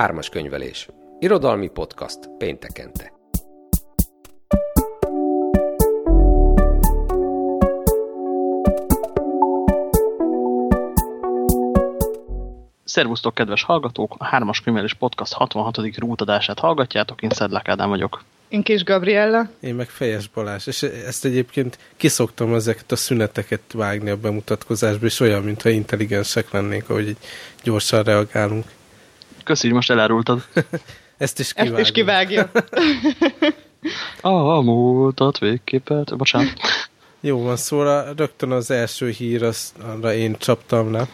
Ármas könyvelés. Irodalmi podcast péntekente. Szervusztok, kedves hallgatók! A Hármas Könyvelés Podcast 66. rútadását hallgatjátok, én Szedlák Ádám vagyok. Én Kis Gabriella. Én meg Fejes Balázs, és ezt egyébként kiszoktam ezeket a szüneteket vágni a bemutatkozásba, és olyan, mintha intelligensek lennénk, ahogy gyorsan reagálunk. Köszi, hogy most elárultad. ezt is kivágjuk. Ezt is kivágja. a múltat végképet, bocsánat. Jó van, szóval rögtön az első hír, az, arra én csaptam le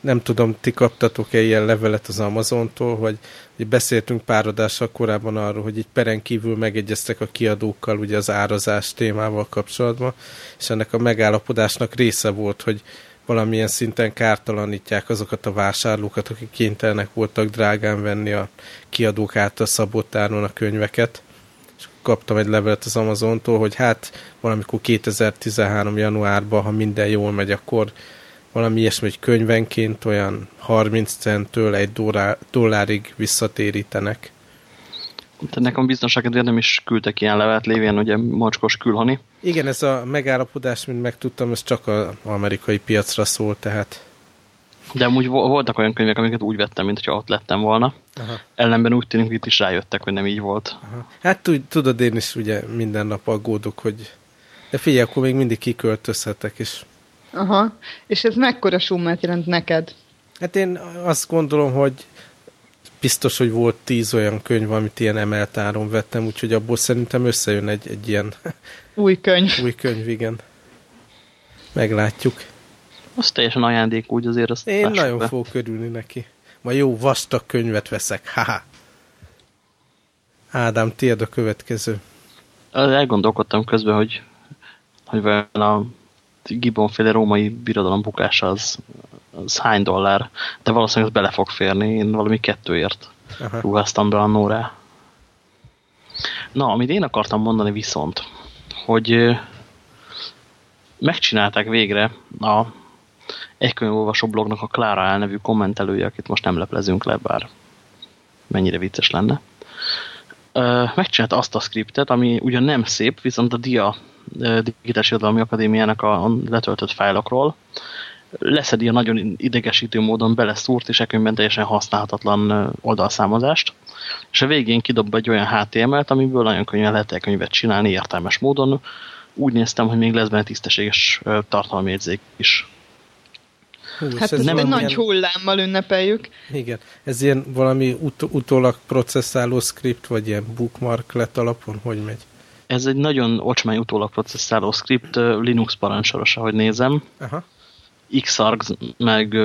nem tudom, ti kaptatok-e ilyen levelet az Amazontól, hogy, hogy beszéltünk pár adással korábban arról, hogy így peren kívül megegyeztek a kiadókkal ugye az árazás témával kapcsolatban, és ennek a megállapodásnak része volt, hogy valamilyen szinten kártalanítják azokat a vásárlókat, akik kénytelenek voltak drágán venni a kiadók által szabott áron a könyveket. És kaptam egy levelet az Amazontól, hogy hát valamikor 2013. januárban, ha minden jól megy, akkor valami ilyesmi, hogy könyvenként olyan 30 centtől egy dollárig visszatérítenek. Tehát nekem biztonságedvér nem is küldtek ilyen levelet lévén, ugye macskos külhani. Igen, ez a megállapodás, mint megtudtam, ez csak az amerikai piacra szól, tehát. De amúgy voltak olyan könyvek, amiket úgy vettem, mint hogyha ott lettem volna. Aha. Ellenben úgy tűnik, hogy itt is rájöttek, hogy nem így volt. Aha. Hát tudod, én is ugye minden nap aggódok, hogy de figyelj, akkor még mindig kiköltözhetek, és Aha. És ez mekkora summát jelent neked? Hát én azt gondolom, hogy biztos, hogy volt tíz olyan könyv, amit ilyen emelt áron vettem, úgyhogy abból szerintem összejön egy, egy ilyen... Új könyv. Új könyv, igen. Meglátjuk. Az teljesen ajándék, úgy azért azt Én nagyon be. fogok körülni neki. Ma jó vastag könyvet veszek, haha. Ádám, tiéd a következő. Elgondolkodtam közben, hogy, hogy a Gibbonféle római birodalom bukása az, az hány dollár, de valószínűleg ez bele fog férni, én valami kettőért Aha. ruháztam be annó rá. Na, amit én akartam mondani viszont, hogy megcsinálták végre a egykönyvolvasó blognak a Klára elnevű kommentelője, akit most nem leplezünk le, bár mennyire vicces lenne. Megcsinálta azt a skriptet, ami ugyan nem szép, viszont a dia Digitális Irodalmi Akadémiának a letöltött fájlokról. Leszedi a nagyon idegesítő módon beleszúrt és ekönben teljesen használhatatlan oldalszámozást. És a végén kidob egy olyan HTML-t, amiből nagyon könnyen lehet elkönyvet csinálni értelmes módon. Úgy néztem, hogy még lesz benne tisztességes tartalmérzék is. Hú, hát ez nem egy nagy hullámmal ünnepeljük. Igen, ez ilyen valami ut utólag processzáló script, vagy ilyen bookmark lett alapon, hogy megy? Ez egy nagyon ocsmány utólag processzáló script, Linux parancsoros, ahogy nézem. Aha. Xarg, meg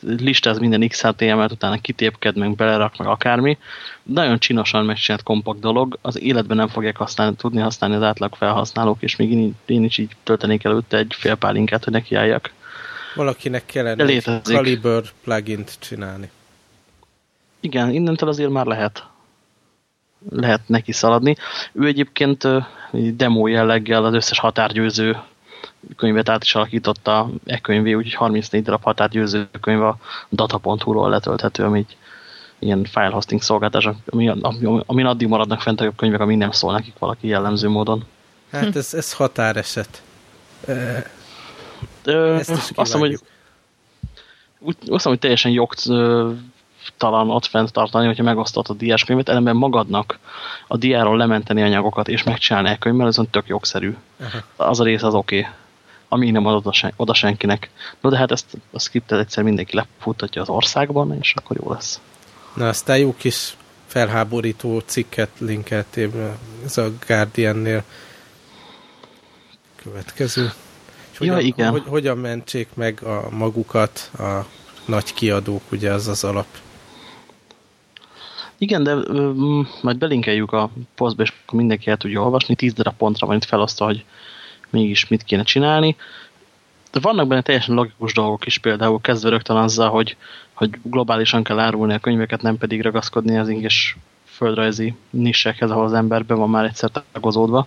listáz minden XHTML-t, utána kitépked, meg belerak, meg akármi. Nagyon csinosan megcsinált kompakt dolog, az életben nem fogják használni, tudni használni az átlag felhasználók, és még én, én is így töltenék előtte egy fél pálinkát, hogy nekiálljak. Valakinek kellene egy Caliber plugin-t csinálni. Igen, innentől azért már lehet lehet neki szaladni. Ő egyébként demo jelleggel az összes határgyőző könyvet át is alakította e könyvé, úgyhogy 34 darab határgyőző könyv a data.hu-ról letölthető, ami egy ilyen file hosting szolgáltás, ami, amin addig maradnak fent a könyvek, ami nem szól nekik valaki jellemző módon. Hát ez, ez határeset. Ezt is azt hiszem, hogy, úgy, azt hiszem, hogy teljesen jogt talan ott fent tartani, hogyha megosztott a diás könyvet, ellenben magadnak a diáról lementeni anyagokat és megcsinálni egy könyvvel, ez tök jogszerű. Aha. Az a rész az oké. Okay amíg nem ad oda, sen, oda senkinek. No de hát ezt a skriptet egyszer mindenki lefuttatja az országban, és akkor jó lesz. Na aztán jó kis felháborító cikket linkeltél, ez a Guardian-nél következő. És ja, hogyan, igen. Hogy, hogyan mentsék meg a magukat a nagy kiadók, ugye az az alap. Igen, de ö, majd belinkeljük a posztba, és akkor mindenki el tudja olvasni. Tíz darab pontra van itt felosztva, hogy mégis mit kéne csinálni. De vannak benne teljesen logikus dolgok is, például kezdve rögtön azzal, hogy, hogy globálisan kell árulni a könyveket, nem pedig ragaszkodni az inges földrajzi nissekhez, ahol az emberben van már egyszer tagozódva.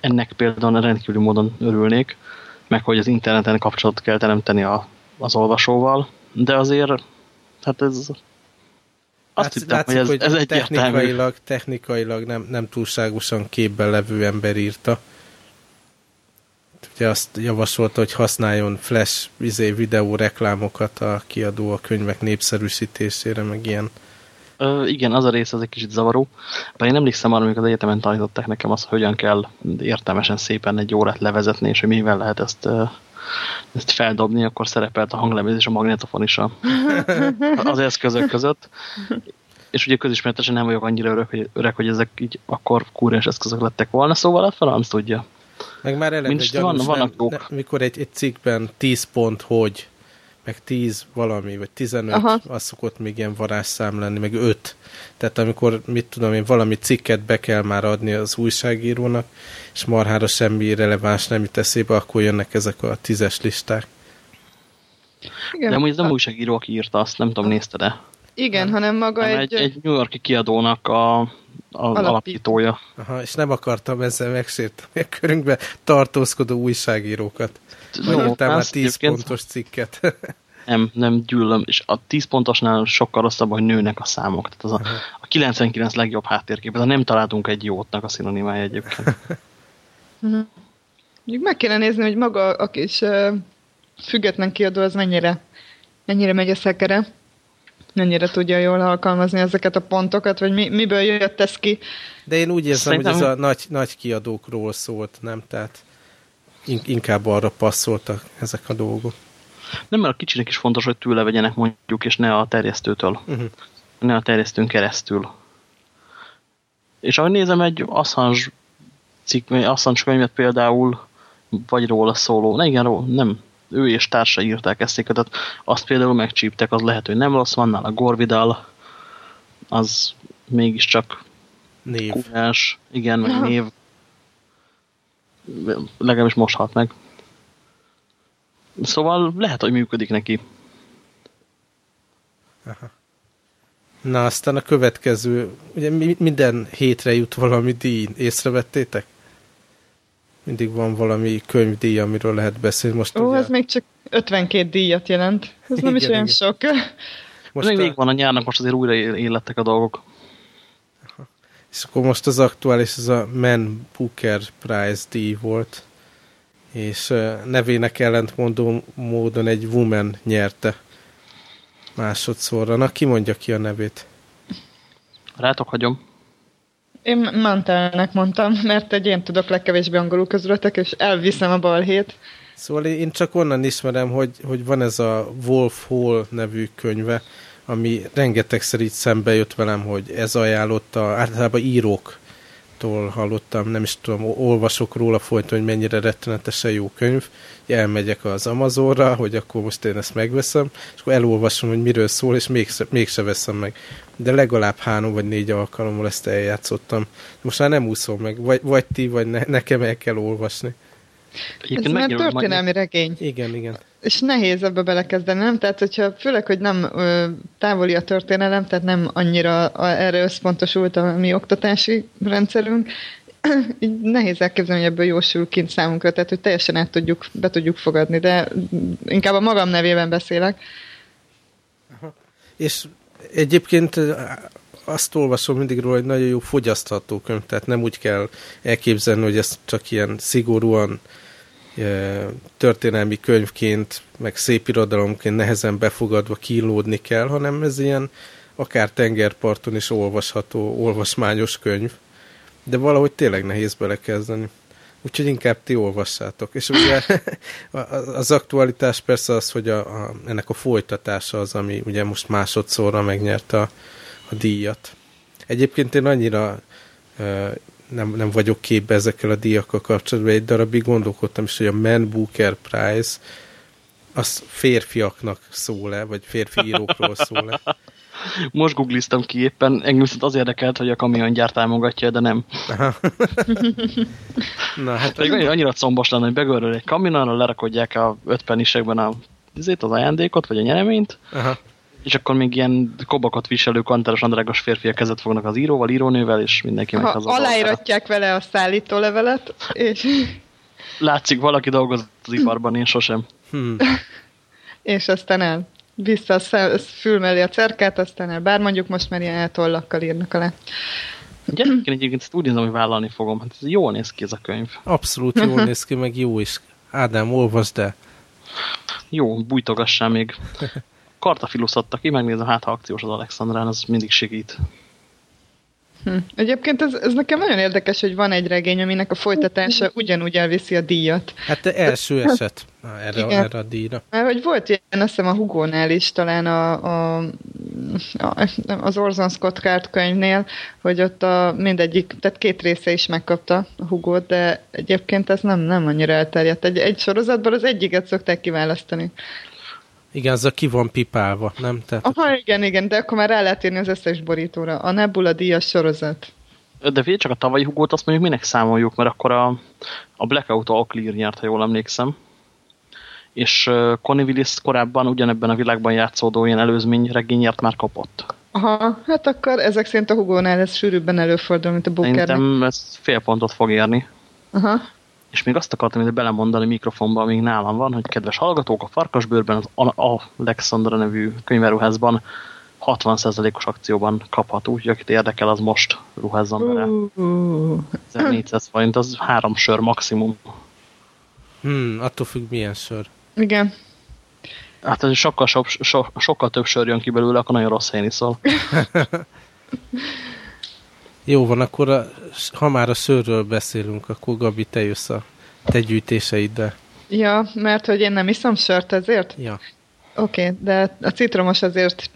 Ennek például rendkívül módon örülnék, meg hogy az interneten kapcsolatot kell teremteni a, az olvasóval, de azért hát ez Azt Látsz, hittem, látszik, hogy ez, ez technikailag, technikailag nem, nem túlságosan képben levő ember írta. Ugye azt javasolta, hogy használjon flash izé, videó reklámokat a kiadó a könyvek népszerűsítésére, meg ilyen. Ö, igen, az a rész az egy kicsit zavaró. Bár én emlékszem arra, amikor az egyetemen tanították nekem azt, hogy hogyan kell értelmesen szépen egy órát levezetni, és hogy mivel lehet ezt, ezt feldobni, akkor szerepelt a hanglemez és a magnetofon is a, az eszközök között. És ugye közismeretesen nem vagyok annyira öreg, hogy, öreg, hogy ezek így akkor kúrens eszközök lettek volna, szóval a franc tudja. Meg már eleve gyanús, van, nem, nem, mikor egy, egy cikkben 10 pont, hogy meg 10 valami, vagy 15, Aha. az szokott még ilyen varázsszám lenni, meg 5. Tehát amikor, mit tudom én, valami cikket be kell már adni az újságírónak, és marhára semmi releváns nem jut eszébe, akkor jönnek ezek a tízes listák. Igen. De amúgy ez nem újságíró, aki írta azt, nem tudom, nézted-e? Igen, nem. hanem maga nem, egy... egy... New Yorki kiadónak a, a alapítója. Aha, és nem akartam ezzel megsérteni a körünkbe tartózkodó újságírókat. No, már 10 pontos cikket. nem, nem gyűlöm. És a 10 pontosnál sokkal rosszabb, hogy nőnek a számok. Tehát az a, a 99 legjobb háttérkép. Ez nem találtunk egy jótnak a szinonimája egyébként. Mondjuk meg kéne nézni, hogy maga a kis uh, független kiadó az mennyire, mennyire megy a szekere mennyire tudja jól alkalmazni ezeket a pontokat, vagy mi, miből jött ez ki. De én úgy érzem, Szerintem... hogy ez a nagy, nagy kiadókról szólt, nem? Tehát inkább arra passzoltak ezek a dolgok. Nem, mert a kicsinek is fontos, hogy tőle vegyenek mondjuk, és ne a terjesztőtől. Uh mhm. -huh. Ne a terjesztőn keresztül. És ahogy nézem, egy Assange cikk, Assange könyvet például, vagy róla szóló, ne igen, róla, nem, ő és társa írták ezt tehát azt például megcsíptek, az lehet, hogy nem rossz, van nála Gorvidal, az mégiscsak név. Kúrás, igen, meg név. Legalábbis most halt meg. Szóval lehet, hogy működik neki. Aha. Na, aztán a következő, ugye minden hétre jut valami díj, észrevettétek? Mindig van valami könyvdíj, amiről lehet beszélni. Most Ó, ugye... ez még csak 52 díjat jelent. Ez igen, nem is olyan igen. sok. Most még, a... még van a nyárnak, most azért újra élettek a dolgok. És akkor most az aktuális, ez a Man Booker Prize díj volt, és nevének ellentmondó módon egy woman nyerte másodszorra. Na, ki mondja ki a nevét? Rátok hagyom. Én Mantelnek mondtam, mert egy én tudok legkevésbé angolul közületek, és elviszem a balhét. Szóval én csak onnan ismerem, hogy, hogy van ez a Wolf Hall nevű könyve, ami rengetegszer így szembe jött velem, hogy ez ajánlotta, általában íróktól hallottam, nem is tudom, olvasok róla folyton, hogy mennyire rettenetesen jó könyv, elmegyek az Amazonra, hogy akkor most én ezt megveszem, és akkor elolvasom, hogy miről szól, és mégse, mégse veszem meg. De legalább három vagy négy alkalommal ezt eljátszottam. Most már nem úszom meg, vagy, vagy ti, vagy ne, nekem el kell olvasni. Ez már történelmi regény. Igen, igen. És nehéz ebbe belekezdeni, nem? Tehát, hogyha főleg, hogy nem ö, távoli a történelem, tehát nem annyira a, erre összpontosult a mi oktatási rendszerünk, így nehéz elképzelni, hogy ebből jósul kint számunkra, tehát hogy teljesen át tudjuk, be tudjuk fogadni, de inkább a magam nevében beszélek. Aha. És egyébként azt olvasom mindig róla, hogy nagyon jó fogyasztható könyv, tehát nem úgy kell elképzelni, hogy ez csak ilyen szigorúan történelmi könyvként, meg szép irodalomként nehezen befogadva kilódni kell, hanem ez ilyen akár tengerparton is olvasható, olvasmányos könyv, de valahogy tényleg nehéz belekezdeni. Úgyhogy inkább ti olvassátok. És ugye az aktualitás persze az, hogy a, a, ennek a folytatása az, ami ugye most másodszorra megnyerte a, a díjat. Egyébként én annyira nem, nem vagyok képbe ezekkel a díjakkal kapcsolatban, egy darabig gondolkodtam is, hogy a Man Booker Prize az férfiaknak szól-e, vagy férfi írókról szól-e. Most googliztam ki éppen, engem viszont az érdekelt, hogy a kamiongyár támogatja, de nem. Na, hát Pedig annyira, annyira combos lenne, hogy begörül egy kamionra, lerakodják a öt penisekben a, az ajándékot, vagy a nyereményt, Aha és akkor még ilyen kobakot viselő kantárosan drágos férfiak kezet fognak az íróval, írónővel, és mindenki meg haza. Aláíratják vele a szállítólevelet, és... Látszik, valaki dolgozott az iparban, én sosem. Hmm. és aztán el. Vissza a fül mellé a cerkát, aztán el bár mondjuk most már ilyen eltollakkal írnak alá. Gyerekként egyébként ezt úgy nézem, hogy vállalni fogom. Hát ez jól néz ki ez a könyv. Abszolút jól néz ki, meg jó is. Ádám, olvasd el. Jó, bújtogassál még. Kartafilusz adta ki, megnézem, hát ha akciós az Alexandrán, az mindig segít. Hm. Egyébként ez, ez nekem nagyon érdekes, hogy van egy regény, aminek a folytatása ugyanúgy elviszi a díjat. Hát első eset erre, erre a díjra. Mert hogy volt ilyen, azt hiszem a Hugo-nál is, talán a, a, a, az Orson Scott Card könyvnél, hogy ott a mindegyik, tehát két része is megkapta a hugo de egyébként ez nem, nem annyira elterjedt. Egy, egy sorozatban az egyiket szokták kiválasztani. Igen, az a ki van pipálva, nem? Tehát Aha, igen, igen, de akkor már rá lehet írni az összes borítóra. A Nebula díjas sorozat. De figyelj csak a tavalyi hugót, azt mondjuk minek számoljuk, mert akkor a, a Blackout a Clear nyert, ha jól emlékszem. És uh, Connie Willis korábban ugyanebben a világban játszódó ilyen előzmény regényért már kapott. Aha, hát akkor ezek szerint a Hugónál ez sűrűbben előfordul, mint a Bookernek. Szerintem ez fél pontot fog érni. Aha. És még azt akartam hogy belemondani mikrofonba, amíg nálam van, hogy kedves hallgatók, a Farkasbőrben az Alexandra nevű könyveruházban 60%-os akcióban kapható, úgyhogy akit érdekel, az most ruházzon bele. Uh, 1400 forint, az három sör maximum. Hmm, attól függ milyen sör. Igen. Hát ez sokkal, so, so, sokkal több sör jön ki belőle, akkor nagyon rossz helyen iszol. Jó van, akkor a, ha már a sörről beszélünk, akkor Gabi, te jössz a te gyűjtéseiddel. Ja, mert hogy én nem iszom sört ezért? Ja. Oké, okay, de a citromos azért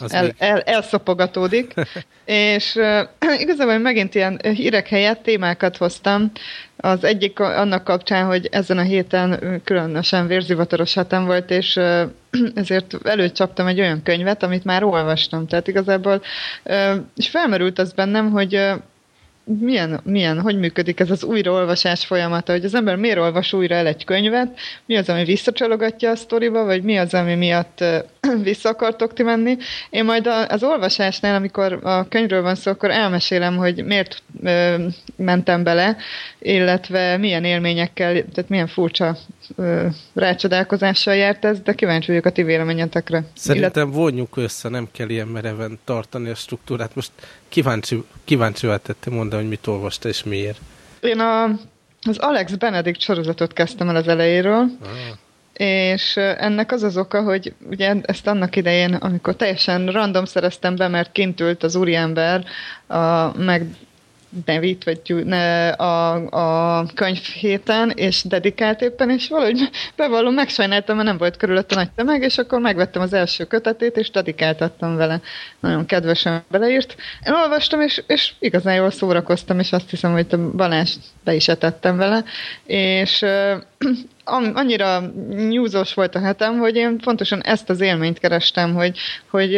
az el, el, elszopogatódik, és uh, igazából megint ilyen hírek helyett témákat hoztam. Az egyik annak kapcsán, hogy ezen a héten különösen vérzivataros hetem volt, és uh, ezért előcsaptam egy olyan könyvet, amit már olvastam. Tehát igazából, uh, és felmerült az bennem, hogy uh, milyen, milyen, hogy működik ez az újraolvasás folyamata, hogy az ember miért olvas újra el egy könyvet, mi az, ami visszacsalogatja a sztoriba, vagy mi az, ami miatt vissza akartok ti menni. Én majd az olvasásnál, amikor a könyvről van szó, akkor elmesélem, hogy miért mentem bele, illetve milyen élményekkel, tehát milyen furcsa rácsodálkozással járt ez, de kíváncsi vagyok a ti véleményetekre. Szerintem illetve... vonjuk össze, nem kell ilyen mereven tartani a struktúrát. Most kíváncsi, kíváncsi tettem mondani, hogy mit olvasta és miért. Én a, az Alex Benedict sorozatot kezdtem el az elejéről, ah és ennek az az oka, hogy ugye ezt annak idején, amikor teljesen random szereztem be, mert kint ült az úriember a, meg nevít, vagy a, a könyv héten, és dedikált éppen, és valahogy bevallom, megsajnáltam, mert nem volt körülött a nagy tömeg, és akkor megvettem az első kötetét, és dedikáltattam vele. Nagyon kedvesen beleírt. Én olvastam, és, és igazán jól szórakoztam, és azt hiszem, hogy a Balázs be is etettem vele, és annyira nyúzós volt a hetem, hogy én pontosan ezt az élményt kerestem, hogy, hogy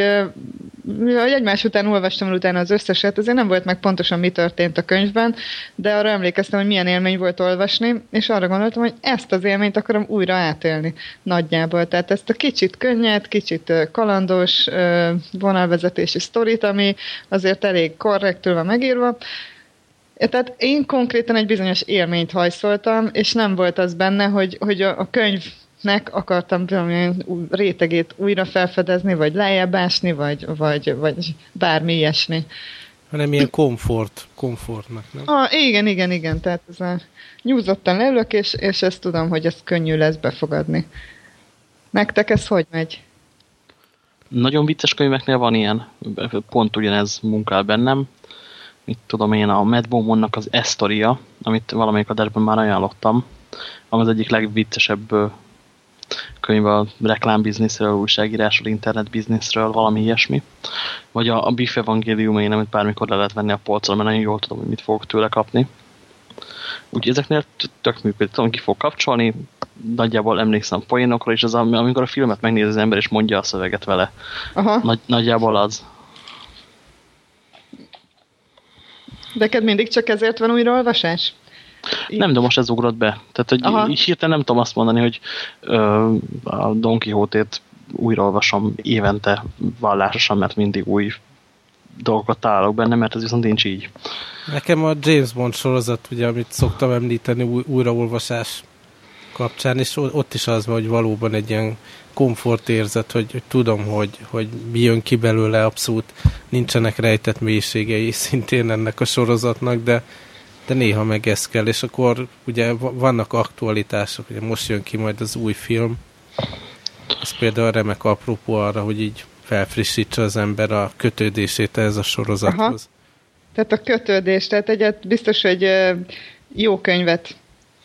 mivel egymás után olvastam el utána az összeset, azért nem volt meg pontosan mi történt a könyvben, de arra emlékeztem, hogy milyen élmény volt olvasni, és arra gondoltam, hogy ezt az élményt akarom újra átélni nagyjából. Tehát ezt a kicsit könnyed, kicsit kalandos vonalvezetési sztorit, ami azért elég korrektül van megírva, tehát én konkrétan egy bizonyos élményt hajszoltam, és nem volt az benne, hogy, hogy a, a könyvnek akartam valamilyen rétegét újra felfedezni, vagy lejjebb ásni, vagy, vagy, vagy bármi ilyesmi. Hanem ilyen komfort, komfortnak, nem? Ah, igen, igen, igen, tehát ez a nyúzottan leülök, és, és ezt tudom, hogy ez könnyű lesz befogadni. Nektek ez hogy megy? Nagyon vicces könyveknél van ilyen, pont ugyanez munkál bennem mit tudom én, a Matt Bowmannak az Estoria, amit valamelyik adásban már ajánlottam, ami az egyik legviccesebb könyv a reklámbizniszről, újságírásról, internetbizniszről, valami ilyesmi. Vagy a, a Biff Evangelium, én amit bármikor le lehet venni a polcon, mert nagyon jól tudom, hogy mit fogok tőle kapni. Úgyhogy ezeknél tök működik, tudom, ki fog kapcsolni, nagyjából emlékszem poénokra, és az, amikor a filmet megnéz az ember, és mondja a szöveget vele. Aha. Nagy, nagyjából az. De neked mindig csak ezért van újraolvasás? Nem, de most ez ugrott be. Tehát, hogy Aha. így hirtelen nem tudom azt mondani, hogy ö, a Don Quixote-t újraolvasom évente vallásosan, mert mindig új dolgokat találok benne, mert ez viszont nincs így. Nekem a James Bond sorozat, ugye, amit szoktam említeni, új, újraolvasás kapcsán, és ott is az hogy valóban egy ilyen komfortérzet, hogy, hogy tudom, hogy, hogy mi jön ki belőle, abszolút nincsenek rejtett mélységei szintén ennek a sorozatnak, de, de néha meg ez kell, és akkor ugye vannak aktualitások, ugye most jön ki majd az új film, ez például remek apropó arra, hogy így felfrissítse az ember a kötődését ez a sorozathoz. Aha. Tehát a kötődés, tehát egyet biztos, hogy jó könyvet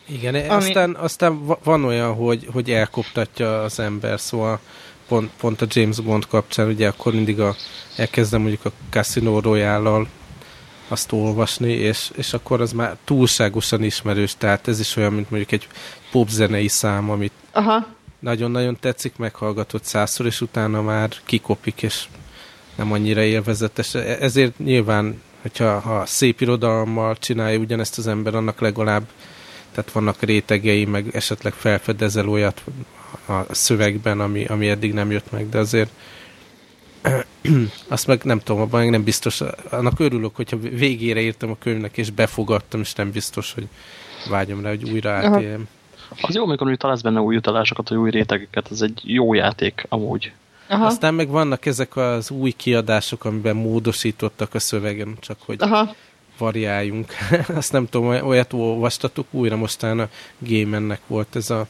igen, ami... aztán, aztán van olyan, hogy, hogy elkoptatja az ember, szóval pont, pont a James Bond kapcsán, ugye akkor mindig a, elkezdem mondjuk a Casino royale azt olvasni, és, és akkor az már túlságosan ismerős, tehát ez is olyan, mint mondjuk egy popzenei szám, amit nagyon-nagyon tetszik, meghallgatott százszor, és utána már kikopik, és nem annyira élvezetes. E-, ezért nyilván, hogyha ha szép irodalommal csinálja ugyanezt az ember, annak legalább tehát vannak rétegei, meg esetleg felfedezel olyat a szövegben, ami, ami eddig nem jött meg, de azért azt meg nem tudom, abban nem biztos, annak örülök, hogyha végére írtam a könyvnek, és befogadtam, és nem biztos, hogy vágyom rá, hogy újra átéljem. Az jó, amikor találsz benne új utalásokat, vagy új rétegeket, ez egy jó játék amúgy. Aha. Aztán meg vannak ezek az új kiadások, amiben módosítottak a szövegen, csak hogy Aha variáljunk. Azt nem tudom, olyat olvastatok újra, mostán a Gamernek volt ez a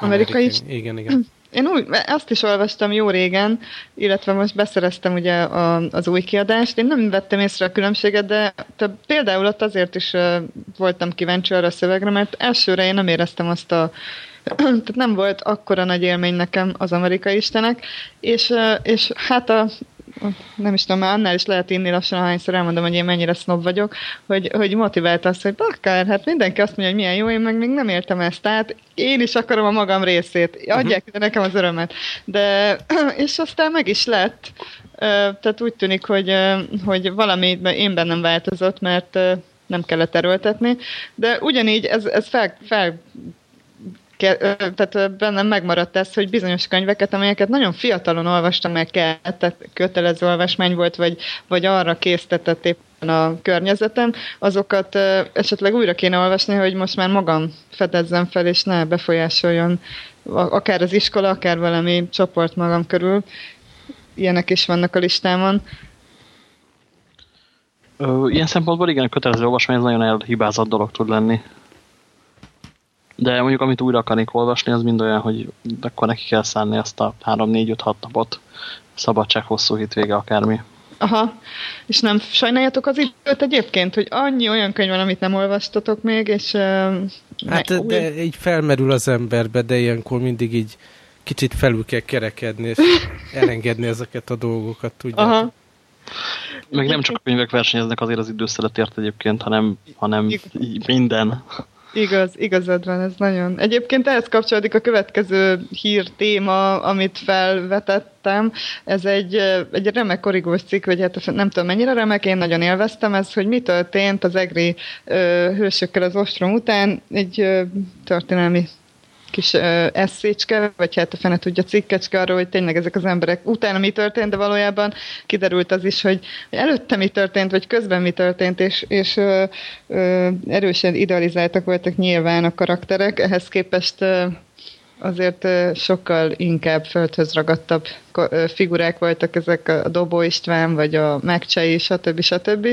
amerikai. is. Igen, igen. Én úgy, azt is olvastam jó régen, illetve most beszereztem ugye a, az új kiadást. Én nem vettem észre a különbséget, de több, például ott azért is uh, voltam kíváncsi arra a szövegre, mert elsőre én nem éreztem azt a tehát nem volt akkora nagy élmény nekem az amerikai istenek, és, és hát a nem is tudom, már annál is lehet inni lassan, ahányszor elmondom, hogy én mennyire snob vagyok, hogy, hogy motivált azt, hogy bakkár, hát mindenki azt mondja, hogy milyen jó, én meg még nem értem ezt, tehát én is akarom a magam részét, adják uh-huh. nekem az örömet. De, és aztán meg is lett, tehát úgy tűnik, hogy, hogy valami én bennem változott, mert nem kellett erőltetni, de ugyanígy ez, ez fel, fel tehát bennem megmaradt ez, hogy bizonyos könyveket, amelyeket nagyon fiatalon olvastam, meg kellett, kötelező olvasmány volt, vagy, vagy arra késztetett éppen a környezetem, azokat esetleg újra kéne olvasni, hogy most már magam fedezzem fel, és ne befolyásoljon akár az iskola, akár valami csoport magam körül. Ilyenek is vannak a listámon. Ilyen szempontból igen, a kötelező olvasmány ez nagyon elhibázott dolog tud lenni. De mondjuk, amit újra akarnék olvasni, az mind olyan, hogy akkor neki kell szállni azt a 3-4-5-6 napot, szabadság, hosszú hétvége, akármi. Aha, és nem sajnáljátok az időt egyébként, hogy annyi olyan könyv van, amit nem olvastatok még, és... Uh, hát ne, de így felmerül az emberbe, de ilyenkor mindig így kicsit felül kell kerekedni, és elengedni ezeket a dolgokat, tudjátok. Aha. Meg nem csak a könyvek versenyeznek azért az időszeletért egyébként, hanem, hanem minden. Igaz, igazad van, ez nagyon. Egyébként ehhez kapcsolódik a következő hír téma, amit felvetettem. Ez egy, egy remek korrigós cikk, vagy hát nem tudom mennyire remek, én nagyon élveztem ez, hogy mi történt az egri ö, hősökkel az ostrom után. Egy ö, történelmi kis uh, eszécske, vagy hát a fene tudja cikkecske arról, hogy tényleg ezek az emberek utána mi történt, de valójában kiderült az is, hogy előtte mi történt, vagy közben mi történt, és, és uh, uh, erősen idealizáltak voltak nyilván a karakterek, ehhez képest uh, azért sokkal inkább földhöz ragadtabb figurák voltak ezek a Dobó István, vagy a Megcsei, stb. stb.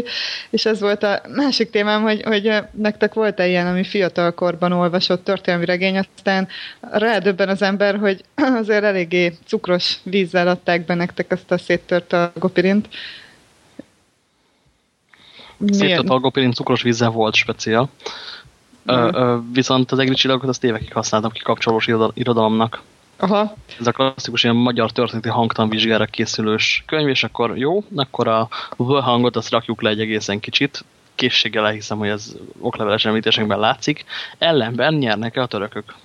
És ez volt a másik témám, hogy, hogy nektek volt-e ilyen, ami fiatalkorban olvasott történelmi regény, aztán rádöbben az ember, hogy azért eléggé cukros vízzel adták be nektek azt a széttört a gopirint. Széttört a gopirint cukros vízzel volt speciál. Ö, ö, viszont az egri csillagokat azt évekig használtam kikapcsolós irodalomnak. Aha. Ez a klasszikus ilyen magyar történeti hangtanvizsgára készülős könyv, és akkor jó, akkor a V hangot azt rakjuk le egy egészen kicsit, készséggel elhiszem, hogy ez okleveles említésekben látszik, ellenben nyernek-e a törökök.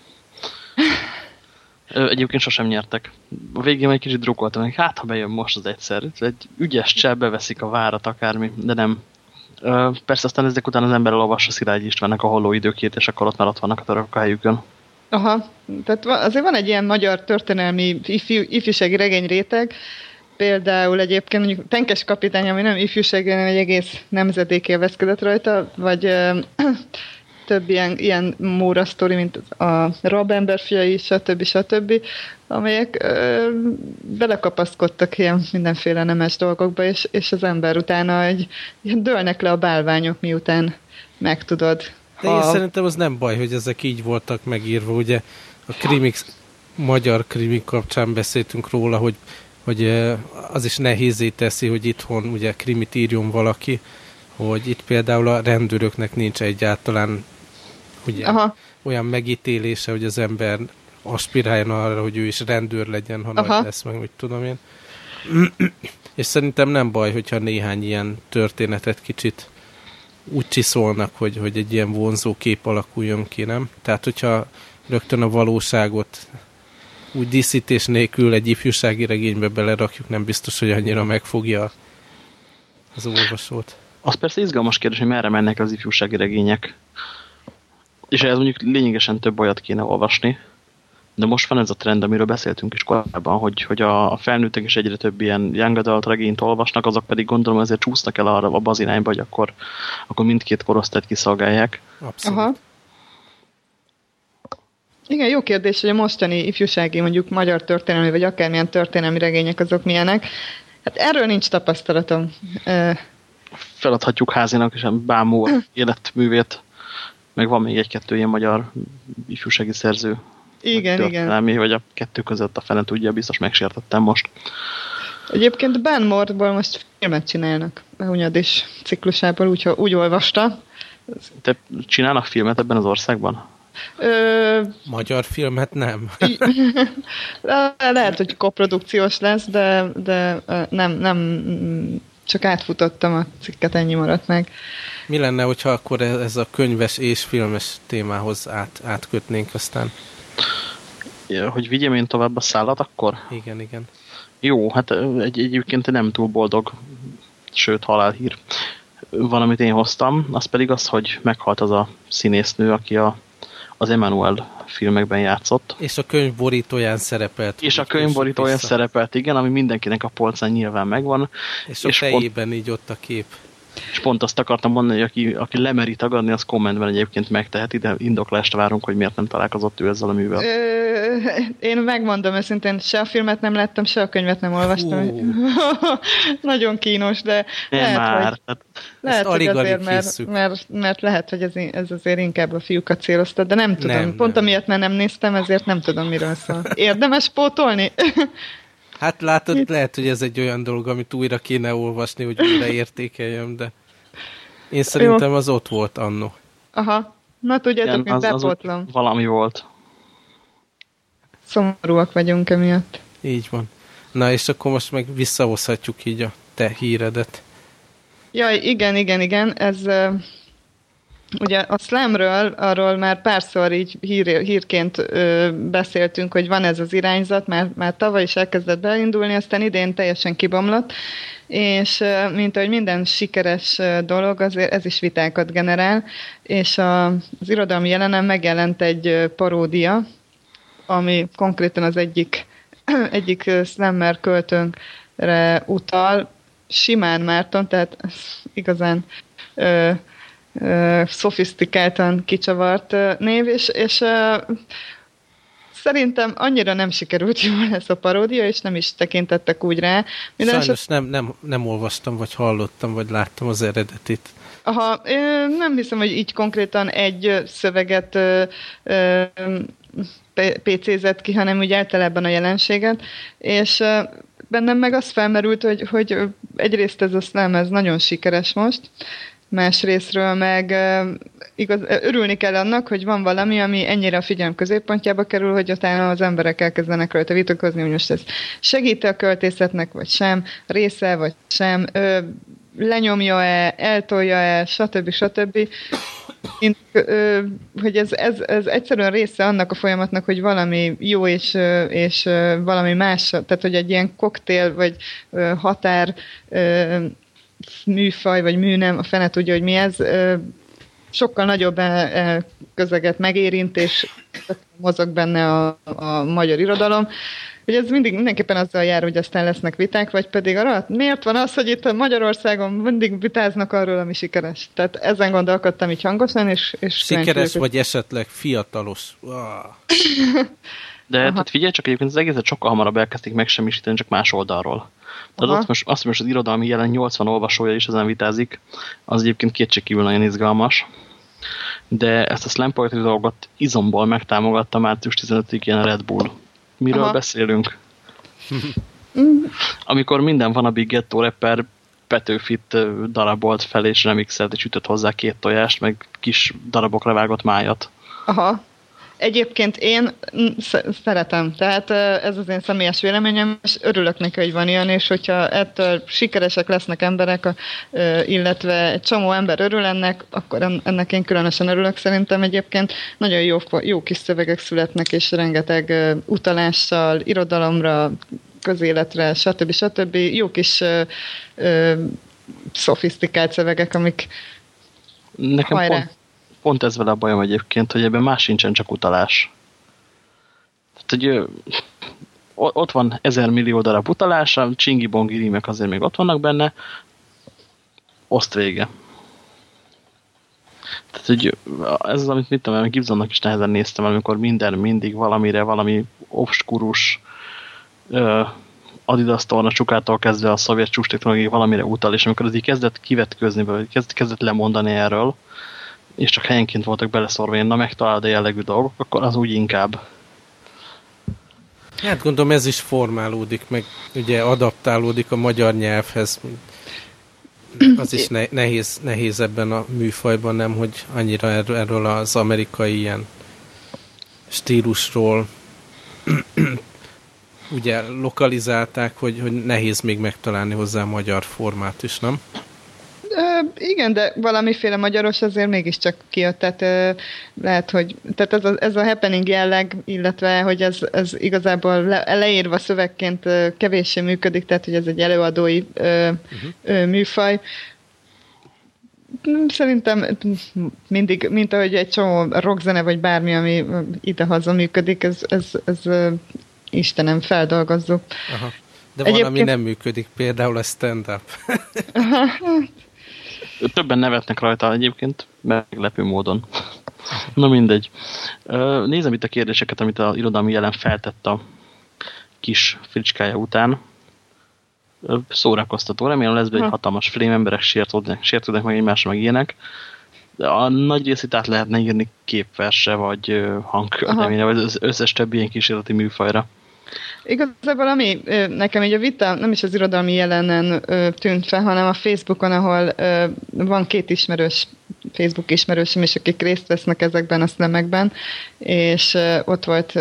Egyébként sosem nyertek. A végén egy kicsit drukkoltam, hogy hát ha bejön most az egyszer, egy ügyes cseh beveszik a várat akármi, de nem. Persze aztán ezek után az ember elolvassa Szilágyi Istvánnak a holló időkét, és akkor ott már ott vannak a török a helyükön. Aha, tehát azért van egy ilyen magyar történelmi ifjú, ifjúsági regény réteg, például egyébként mondjuk Tenkes kapitány, ami nem ifjúsági, hanem egy egész nemzedék élvezkedett rajta, vagy több ilyen, ilyen móra sztori, mint a Rabember fiai, stb. stb., amelyek ö, belekapaszkodtak ilyen mindenféle nemes dolgokba, és, és az ember utána egy, ilyen dőlnek le a bálványok, miután megtudod. De én szerintem az nem baj, hogy ezek így voltak megírva, ugye a krimik, magyar krimik kapcsán beszéltünk róla, hogy, hogy az is nehézé teszi, hogy itthon ugye krimit írjon valaki, hogy itt például a rendőröknek nincs egyáltalán ugye, Aha. olyan megítélése, hogy az ember aspiráljon arra, hogy ő is rendőr legyen, ha Aha. nagy lesz, meg úgy tudom én. És szerintem nem baj, hogyha néhány ilyen történetet kicsit úgy csiszolnak, hogy, hogy egy ilyen vonzó kép alakuljon ki, nem? Tehát, hogyha rögtön a valóságot úgy díszítés nélkül egy ifjúsági regénybe belerakjuk, nem biztos, hogy annyira megfogja az olvasót. Az persze izgalmas kérdés, hogy merre mennek az ifjúsági regények. És ehhez mondjuk lényegesen több olyat kéne olvasni. De most van ez a trend, amiről beszéltünk is korábban, hogy, hogy a, felnőttek is egyre több ilyen young adult regényt olvasnak, azok pedig gondolom ezért csúsznak el arra a az irányba, hogy akkor, akkor mindkét korosztályt kiszolgálják. Abszolút. Aha. Igen, jó kérdés, hogy a mostani ifjúsági, mondjuk magyar történelmi, vagy akármilyen történelmi regények azok milyenek. Hát erről nincs tapasztalatom. Feladhatjuk házinak és bámú életművét. Meg van még egy-kettő ilyen magyar ifjúsági szerző. Igen, igen. Vagy a kettő között a fene tudja, biztos megsértettem most. Egyébként Ben Mortból most filmet csinálnak. Hunyad is ciklusából, úgy, úgy olvasta. Te csinálnak filmet ebben az országban? Ö... Magyar filmet nem. Lehet, hogy koprodukciós lesz, de, de nem, nem csak átfutottam a cikket, ennyi maradt meg. Mi lenne, hogyha akkor ez a könyves és filmes témához át, átkötnénk aztán? Ja, hogy vigyem én tovább a szállat akkor? Igen, igen. Jó, hát egy, egyébként nem túl boldog, sőt halálhír. Van, amit én hoztam, az pedig az, hogy meghalt az a színésznő, aki a az Emmanuel filmekben játszott. És a könyv borítóján szerepelt. És a könyv borítóján szerepelt, igen, ami mindenkinek a polcán nyilván megvan. És a és fejében pont, így ott a kép. És pont azt akartam mondani, hogy aki, aki lemeri tagadni, az kommentben egyébként megteheti, de indoklást várunk, hogy miért nem találkozott ő ezzel a művel. Ö, én megmondom őszintén, se a filmet nem láttam, se a könyvet nem olvastam. Nagyon kínos, de nem lehet, már. hogy, hát, lehet, hogy azért, mert, mert, mert, lehet, hogy ez, ez azért inkább a fiúkat célozta, de nem tudom. Nem, Pont nem. amiatt, mert nem néztem, ezért nem tudom, miről szól. Érdemes pótolni? Hát látod, Itt. lehet, hogy ez egy olyan dolog, amit újra kéne olvasni, hogy újra értékeljem, de én szerintem az ott volt annó. Aha. Na tudjátok, hogy bepótlom. valami volt. Szomorúak vagyunk emiatt. Így van. Na, és akkor most meg visszahozhatjuk így a te híredet. Jaj, igen, igen, igen. Ez Ugye a slamről arról már párszor így hír, hírként ö, beszéltünk, hogy van ez az irányzat, már, már tavaly is elkezdett beindulni, aztán idén teljesen kibomlott, és ö, mint ahogy minden sikeres dolog, azért ez is vitákat generál, és a, az irodalmi jelenem megjelent egy paródia, ami konkrétan az egyik, egyik slammer költőnkre utal, Simán Márton, tehát igazán ö, szofisztikáltan kicsavart név, és, és szerintem annyira nem sikerült jól ez a paródia, és nem is tekintettek úgy rá. Minden Sajnos eset... nem, nem, nem olvastam, vagy hallottam, vagy láttam az eredetit. Aha, nem hiszem, hogy így konkrétan egy szöveget PC-zett ki, hanem úgy általában a jelenséget, és bennem meg az felmerült, hogy, hogy egyrészt ez a slam, ez nagyon sikeres most, másrésztről meg igaz, örülni kell annak, hogy van valami, ami ennyire a figyelm középpontjába kerül, hogy utána az emberek elkezdenek rajta vitatkozni, hogy most ez segít a költészetnek, vagy sem, része, vagy sem, lenyomja-e, eltolja-e, stb. stb. Én, ö, hogy ez, ez, ez egyszerűen része annak a folyamatnak, hogy valami jó és, és valami más, tehát hogy egy ilyen koktél vagy határ műfaj, vagy műnem, a fene tudja, hogy mi ez, sokkal nagyobb közeget megérint, és mozog benne a, a magyar irodalom, hogy ez mindig mindenképpen azzal jár, hogy aztán lesznek viták, vagy pedig arra, miért van az, hogy itt Magyarországon mindig vitáznak arról, ami sikeres. Tehát ezen gondolkodtam így hangosan, és... és sikeres, vagy esetleg fiatalos. De tehát figyelj csak, egyébként az egészet sokkal hamarabb elkezdték megsemmisíteni, csak más oldalról. Tehát ott most, azt, most az irodalmi jelen 80 olvasója is ezen vitázik, az egyébként kétségkívül nagyon izgalmas. De ezt a slam dolgot izomból megtámogatta március 15-én a Red Bull. Miről Aha. beszélünk? Amikor minden van a Big Ghetto rapper Petőfit darabolt fel és remixelt és ütött hozzá két tojást, meg kis darabokra vágott májat. Aha. Egyébként én szeretem, tehát ez az én személyes véleményem, és örülök neki, hogy van ilyen, és hogyha ettől sikeresek lesznek emberek, illetve egy csomó ember örül ennek, akkor ennek én különösen örülök szerintem egyébként. Nagyon jó, jó kis szövegek születnek, és rengeteg utalással, irodalomra, közéletre, stb. stb. Jó kis ö, ö, szofisztikált szövegek, amik Nekem hajrá. pont, pont ez vele a bajom egyébként, hogy ebben más sincsen, csak utalás. Tehát, hogy ott van ezer millió darab utalás, a csingi-bongi rímek azért még ott vannak benne, oszt vége. Tehát, hogy ez az, amit mit tudom, Gibsonnak is nehezen néztem, amikor minden mindig valamire, valami obskurus Adidas torna csukától kezdve a szovjet csúcs valamire utal, és amikor az így kezdett kivetközni, vagy kezdett, kezdett lemondani erről, és csak helyenként voltak beleszorva ilyen, na megtalálod a jellegű dolgok, akkor az úgy inkább. Hát gondolom ez is formálódik, meg ugye adaptálódik a magyar nyelvhez. Az is nehéz, nehéz ebben a műfajban, nem, hogy annyira erről, erről az amerikai ilyen stílusról ugye lokalizálták, hogy, hogy nehéz még megtalálni hozzá a magyar formát is, nem? Igen, de valamiféle magyaros azért mégiscsak kijött, tehát lehet, hogy tehát ez a, ez a happening jelleg, illetve, hogy ez, ez igazából le, leírva szövegként kevéssé működik, tehát, hogy ez egy előadói uh-huh. műfaj. Szerintem mindig, mint ahogy egy csomó rockzene, vagy bármi, ami idehaza működik, ez, ez, ez Istenem, feldolgozzuk. Aha. De van, Egyébként... ami nem működik, például a stand-up. Többen nevetnek rajta egyébként, meglepő módon. Na mindegy. Nézem itt a kérdéseket, amit a irodalmi jelen feltett a kis fricskája után. Szórakoztató. Remélem lesz be egy hatalmas flame, emberek sértődnek, sértődnek meg egymásra, meg ilyenek. A nagy részét át lehetne írni képverse, vagy hangkölteményre, vagy az összes többi ilyen kísérleti műfajra. Igazából ami nekem így a vita nem is az irodalmi jelenen tűnt fel, hanem a Facebookon, ahol van két ismerős Facebook ismerősöm is, akik részt vesznek ezekben a szlemekben, és ott volt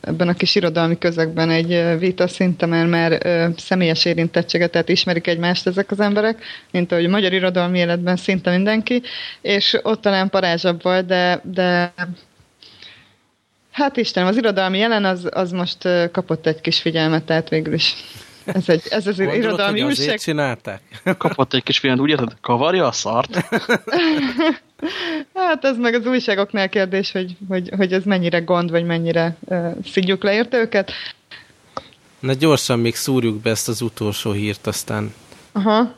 ebben a kis irodalmi közegben egy vita szinte, mert már személyes érintettséget, tehát ismerik egymást ezek az emberek, mint ahogy a magyar irodalmi életben szinte mindenki, és ott talán parázsabb volt, de, de Hát Istenem, az irodalmi jelen az, az most kapott egy kis figyelmet, tehát végül is ez, egy, ez az Gondolod, irodalmi hogy újság. csinálták? Kapott egy kis figyelmet, úgy érted, kavarja a szart? hát ez meg az újságoknál kérdés, hogy, hogy, hogy ez mennyire gond, vagy mennyire uh, szidjuk le érte őket. Na gyorsan még szúrjuk be ezt az utolsó hírt, aztán... Aha.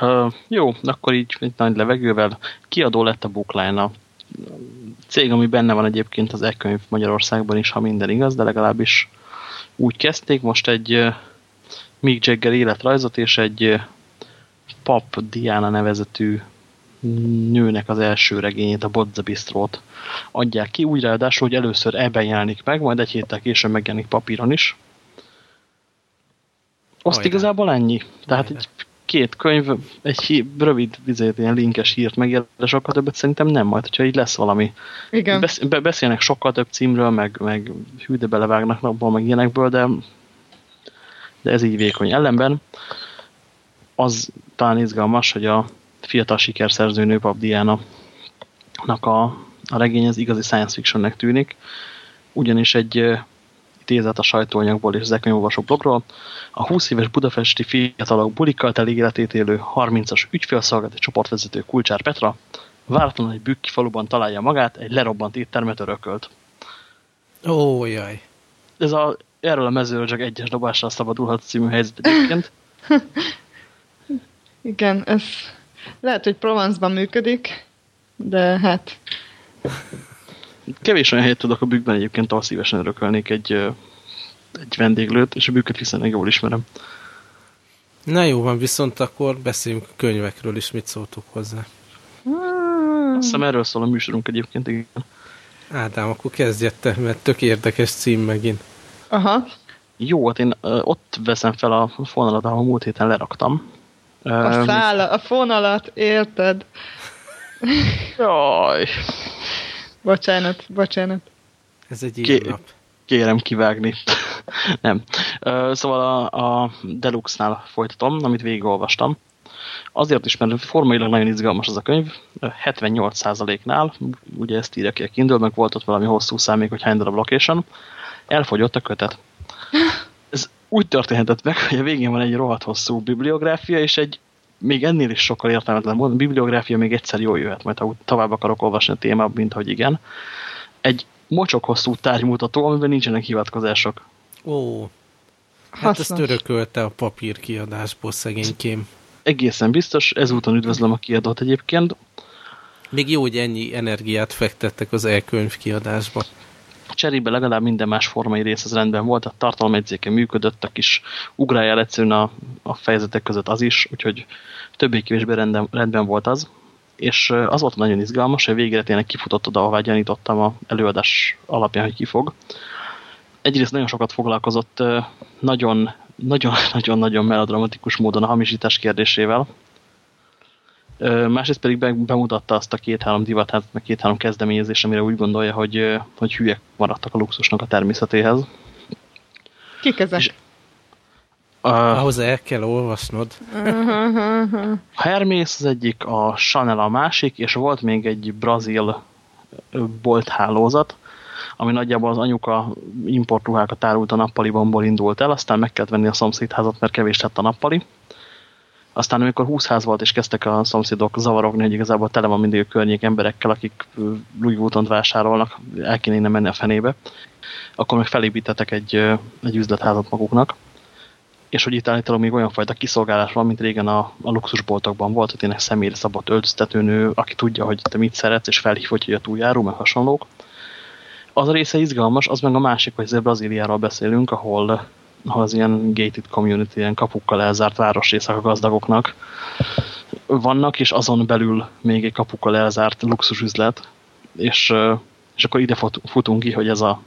Uh, jó, akkor így egy nagy levegővel kiadó lett a Bookline a cég, ami benne van egyébként az e-könyv Magyarországban is, ha minden igaz, de legalábbis úgy kezdték. Most egy Mick Jagger életrajzot és egy Pap Diana nevezetű nőnek az első regényét, a Bodza Bistrót adják ki, úgy ráadásul, hogy először ebben jelenik meg, majd egy héttel később megjelenik papíron is. Azt Ajde. igazából ennyi. Tehát Ajde. egy két könyv, egy hí, rövid, vizet, ilyen linkes hírt de sokkal többet szerintem nem majd, hogyha így lesz valami. Igen. Besz, be, beszélnek sokkal több címről, meg, meg hűde belevágnak napból, meg ilyenekből, de, de ez így vékony. Ellenben az talán izgalmas, hogy a fiatal sikerszerző nő Pap Diana a, a regény az igazi science fictionnek tűnik, ugyanis egy idézet a sajtóanyagból és az Ekönyolvasó blogról. A 20 éves budapesti fiatalok bulikkal teli életét élő 30-as ügyfélszolgálati csoportvezető Kulcsár Petra váratlanul egy bükki faluban találja magát, egy lerobbant éttermet örökölt. Ó, jaj. ez a, erről a mezőről csak egyes dobással szabadulhat című helyzet egyébként. Igen, ez lehet, hogy Provence-ban működik, de hát... Kevés olyan helyet tudok a bükkben egyébként, ahol szívesen örökölnék egy, egy vendéglőt, és a bükket hiszen jól ismerem. Na jó van, viszont akkor beszéljünk a könyvekről is, mit szóltuk hozzá. Hmm. Azt hiszem erről szól a műsorunk egyébként, igen. Ádám, akkor kezdjette, mert tök érdekes cím megint. Aha. Jó, hát én ott veszem fel a fonalat, ahol múlt héten leraktam. A szála, a fonalat, érted? Jaj. Bocsánat, bocsánat. Ez egy ilyen nap. Kérem kivágni. Nem. Szóval a, a Deluxe-nál folytatom, amit végigolvastam. Azért is, mert formailag nagyon izgalmas az a könyv. 78%-nál, ugye ezt írja ki a Kindle, meg volt ott valami hosszú számík, hogy hány darab location, elfogyott a kötet. Ez úgy történhetett meg, hogy a végén van egy rohadt hosszú bibliográfia, és egy még ennél is sokkal értelmetlen volt. A bibliográfia még egyszer jól jöhet, majd ha tovább akarok olvasni a témában, mint hogy igen. Egy mocsok hosszú tárgymutató, amiben nincsenek hivatkozások. Ó, hát Hasznos. ezt örökölte a papír kiadásból szegénykém. Egészen biztos, ezúton üdvözlöm a kiadót egyébként. Még jó, hogy ennyi energiát fektettek az elkönyv kiadásba. Cserébe legalább minden más formai rész az rendben volt, a tartalomegyzéke működött, a kis ugrájál egyszerűen a, a fejezetek között az is, úgyhogy többé-kevésbé rendben, rendben volt az. És az volt nagyon izgalmas, hogy végére tényleg kifutott oda, ahová gyanítottam a előadás alapján, hogy kifog. Egyrészt nagyon sokat foglalkozott nagyon nagyon-nagyon-nagyon melodramatikus módon a hamisítás kérdésével. Másrészt pedig bemutatta azt a két-három divatát, meg két-három kezdeményezést, amire úgy gondolja, hogy, hogy hülyek maradtak a luxusnak a természetéhez. Kik ezek? És, uh, Ahhoz el kell olvasnod. a Hermész az egyik, a Chanel a másik, és volt még egy brazil bolthálózat, ami nagyjából az anyuka importruhákat árult a nappalibanból indult el, aztán meg kellett venni a szomszédházat, mert kevés lett a nappali. Aztán amikor 20 ház volt, és kezdtek a szomszédok zavarogni, hogy igazából tele van mindig a környék emberekkel, akik Louis vuitton vásárolnak, el kéne innen menni a fenébe, akkor meg felépítettek egy, egy üzletházat maguknak. És hogy itt állítólag még olyan fajta kiszolgálás van, mint régen a, a luxusboltokban volt, hogy tényleg személyre szabott öltöztetőnő, aki tudja, hogy te mit szeretsz, és felhív, hogy a túljáró, meg hasonlók az a része izgalmas, az meg a másik, hogy azért Brazíliáról beszélünk, ahol, ahol az ilyen gated community, ilyen kapukkal elzárt városrészek a gazdagoknak vannak, és azon belül még egy kapukkal elzárt luxusüzlet, és, és akkor ide futunk ki, hogy ez a,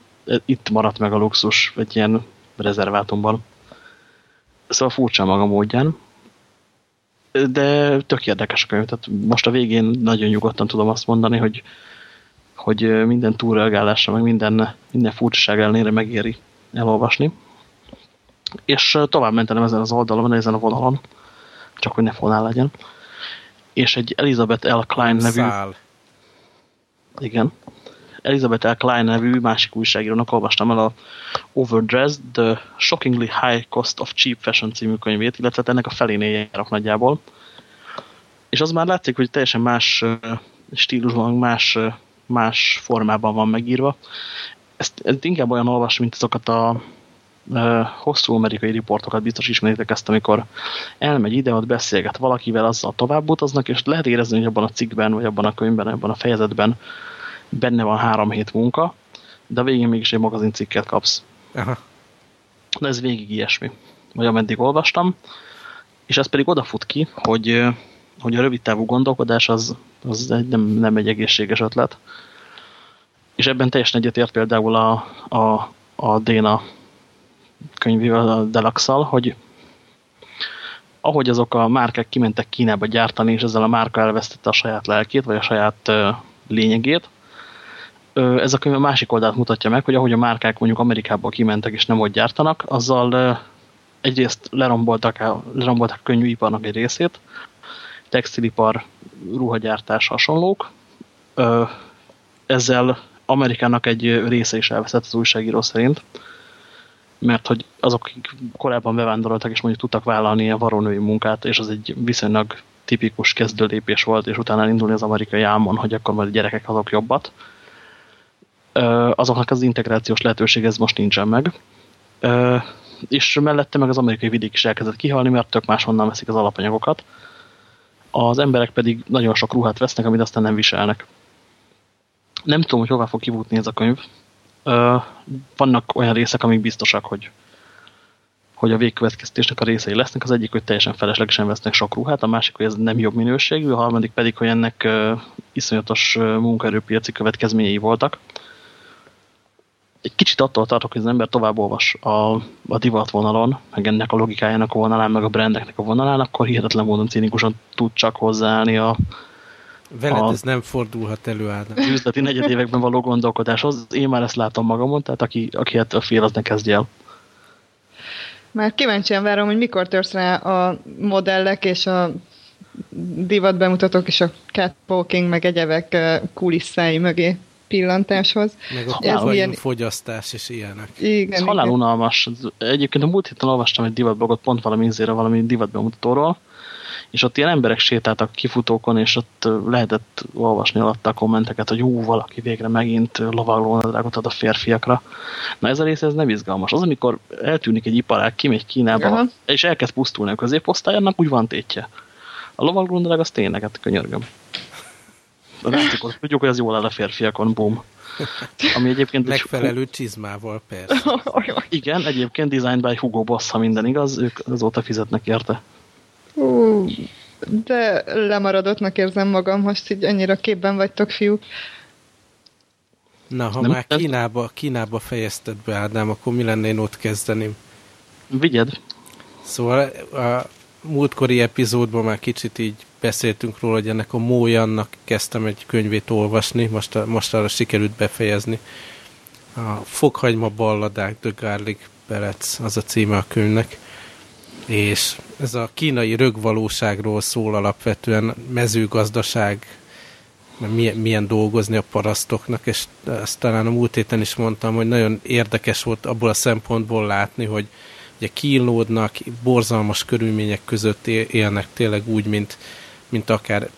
itt maradt meg a luxus egy ilyen rezervátumban. Szóval furcsa maga módján. De tök érdekes a könyv. Tehát most a végén nagyon nyugodtan tudom azt mondani, hogy hogy minden túlreagálásra, meg minden, minden furcsaság ellenére megéri elolvasni. És tovább mentem ezen az oldalon, ezen a vonalon, csak hogy ne fonál legyen. És egy Elizabeth L. Klein nevű... Szál. Igen. Elizabeth L. Klein nevű másik újságírónak olvastam el a Overdressed, The Shockingly High Cost of Cheap Fashion című könyvét, illetve ennek a felénél járok nagyjából. És az már látszik, hogy teljesen más stílusban, más más formában van megírva. Ezt, ezt inkább olyan olvas, mint azokat a hosszú amerikai riportokat biztos ismeritek ezt, amikor elmegy ide, ott beszélget valakivel, azzal tovább utaznak, és lehet érezni, hogy abban a cikkben, vagy abban a könyvben, abban a fejezetben benne van három hét munka, de a végén mégis egy magazincikket kapsz. Aha. De ez végig ilyesmi. Vagy ameddig olvastam, és ez pedig odafut ki, hogy, hogy a rövid távú gondolkodás az, az egy, nem, nem egy egészséges ötlet. És ebben teljesen egyetért például a, a, a Déna könyvével, a deluxe hogy ahogy azok a márkák kimentek Kínába gyártani, és ezzel a márka elvesztette a saját lelkét, vagy a saját lényegét, ez a könyv a másik oldalt mutatja meg, hogy ahogy a márkák mondjuk Amerikából kimentek, és nem ott gyártanak, azzal egyrészt leromboltak, leromboltak a könyviparnak egy részét, textilipar, ruhagyártás hasonlók, ezzel Amerikának egy része is elveszett az újságíró szerint, mert hogy azok, akik korábban bevándoroltak, és mondjuk tudtak vállalni a varónői munkát, és az egy viszonylag tipikus kezdőlépés volt, és utána indulni az amerikai álmon, hogy akkor majd a gyerekek azok jobbat. azoknak az integrációs lehetőség ez most nincsen meg. És mellette meg az amerikai vidék is elkezdett kihalni, mert tök máshonnan veszik az alapanyagokat. Az emberek pedig nagyon sok ruhát vesznek, amit aztán nem viselnek. Nem tudom, hogy hová fog kivútni ez a könyv. Vannak olyan részek, amik biztosak, hogy hogy a végkövetkeztésnek a részei lesznek. Az egyik, hogy teljesen feleslegesen vesznek sok ruhát, a másik, hogy ez nem jobb minőségű, a harmadik pedig, hogy ennek uh, iszonyatos munkaerőpiaci következményei voltak. Egy kicsit attól tartok, hogy az ember tovább olvas a, a divat vonalon, meg ennek a logikájának a vonalán, meg a brandeknek a vonalán, akkor hihetetlen módon cínikusan tud csak hozzáállni a, Veled a, ez nem fordulhat elő, Ádám. Üzleti negyedévekben való gondolkodáshoz. Én már ezt látom magamon, tehát aki, aki ettől fél, az ne kezdje el. Már kíváncsian várom, hogy mikor törsz rá a modellek és a divat bemutatók és a catwalking meg egyebek kulisszái mögé pillantáshoz. Meg a Ez milyen... fogyasztás és ilyenek. Igen, Ez halál unalmas. Egyébként a múlt héten olvastam egy divatblogot pont valami izére, valami divatbemutatóról, és ott ilyen emberek sétáltak kifutókon, és ott lehetett olvasni alatta a kommenteket, hogy ú, valaki végre megint lovaglónadrágot ad a férfiakra. Na ez a rész ez nem izgalmas. Az, amikor eltűnik egy iparág, kimegy Kínába, Aha. és elkezd pusztulni a középosztály, annak úgy van tétje. A lovaglónadrág az tényleg, hát könyörgöm. Látjuk, tudjuk, hogy az jól áll a férfiakon, bum. Ami egyébként Megfelelő egy... csizmával, persze. Igen, egyébként design by Hugo Boss, ha minden igaz, ők azóta fizetnek érte. Hú, de lemaradottnak érzem magam, most így annyira képben vagytok, fiúk. Na, ha Nem már Kínába, Kínába fejezted be, Ádám, akkor mi lenne én ott kezdeném? Vigyed. Szóval a múltkori epizódban már kicsit így beszéltünk róla, hogy ennek a Mójannak kezdtem egy könyvét olvasni, most, a, most arra sikerült befejezni. A Fokhagyma balladák, The Garlic Pellets, az a címe a könyvnek és ez a kínai rögvalóságról szól alapvetően mezőgazdaság, milyen, milyen dolgozni a parasztoknak, és ezt talán a múlt héten is mondtam, hogy nagyon érdekes volt abból a szempontból látni, hogy ugye kínlódnak, borzalmas körülmények között élnek tényleg úgy, mint, mint akár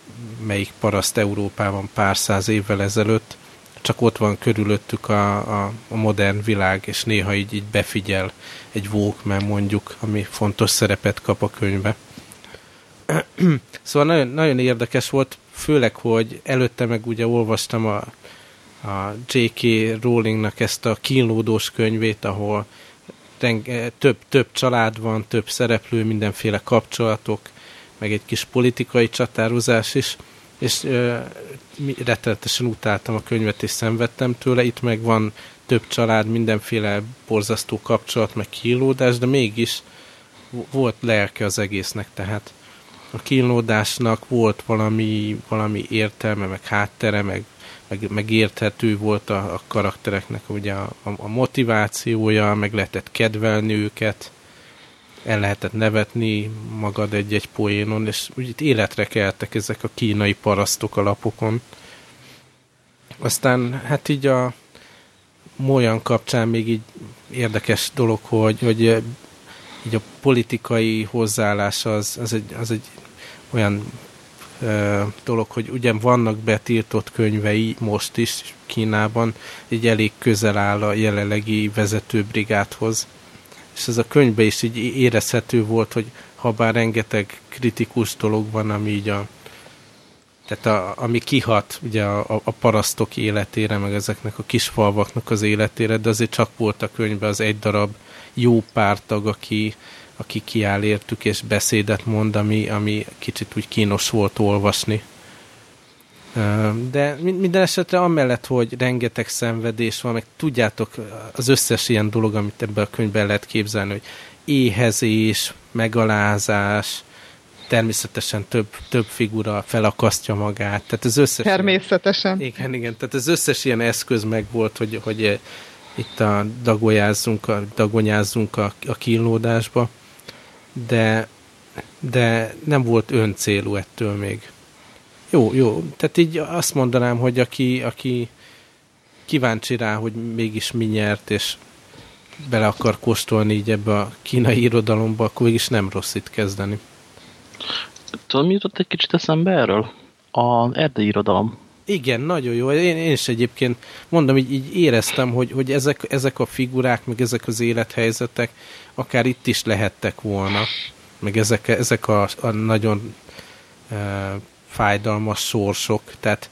melyik paraszt Európában pár száz évvel ezelőtt, csak ott van körülöttük a, a, a modern világ, és néha így, így befigyel egy Walkman mondjuk, ami fontos szerepet kap a könyvbe. szóval nagyon, nagyon érdekes volt, főleg, hogy előtte meg ugye olvastam a, a J.K. Rowlingnak ezt a kínlódós könyvét, ahol több, több család van, több szereplő, mindenféle kapcsolatok, meg egy kis politikai csatározás is, és ö, rettenetesen utáltam a könyvet, és szenvedtem tőle. Itt meg van több család, mindenféle borzasztó kapcsolat, meg kínlódás, de mégis volt lelke az egésznek, tehát a kínlódásnak volt valami, valami értelme, meg háttere, meg, meg, meg érthető volt a, a karaktereknek ugye a, a motivációja, meg lehetett kedvelni őket, el lehetett nevetni magad egy-egy poénon, és úgy itt életre keltek ezek a kínai parasztok a lapokon. Aztán hát így a Molyan kapcsán még így érdekes dolog, hogy, hogy így a politikai hozzáállás az, az, egy, az egy olyan ö, dolog, hogy ugyan vannak betiltott könyvei most is Kínában, így elég közel áll a jelenlegi vezetőbrigádhoz. És ez a könyvben is így érezhető volt, hogy ha bár rengeteg kritikus dolog van, ami így a tehát a, ami kihat ugye a, a parasztok életére, meg ezeknek a kis falvaknak az életére, de azért csak volt a könyvben az egy darab jó pártag, aki, aki kiáll értük és beszédet mond, ami, ami kicsit úgy kínos volt olvasni. De minden esetre amellett, hogy rengeteg szenvedés van, meg tudjátok, az összes ilyen dolog, amit ebben a könyvben lehet képzelni, hogy éhezés, megalázás, természetesen több, több figura felakasztja magát. Tehát az összes természetesen. Ilyen, igen, igen. Tehát az összes ilyen eszköz meg volt, hogy, hogy eh, itt a dagolyázzunk, a, dagonyázzunk a, a kínlódásba, de, de nem volt öncélú ettől még. Jó, jó. Tehát így azt mondanám, hogy aki, aki kíváncsi rá, hogy mégis mi nyert, és bele akar kóstolni így ebbe a kínai irodalomba, akkor mégis nem rossz itt kezdeni. Tudod, mi jutott egy kicsit eszembe erről? A erdei irodalom. Igen, nagyon jó. Én, én is egyébként mondom, így, így éreztem, hogy, hogy ezek, ezek a figurák, meg ezek az élethelyzetek akár itt is lehettek volna, meg ezek, ezek a, a nagyon e, fájdalmas sorsok, tehát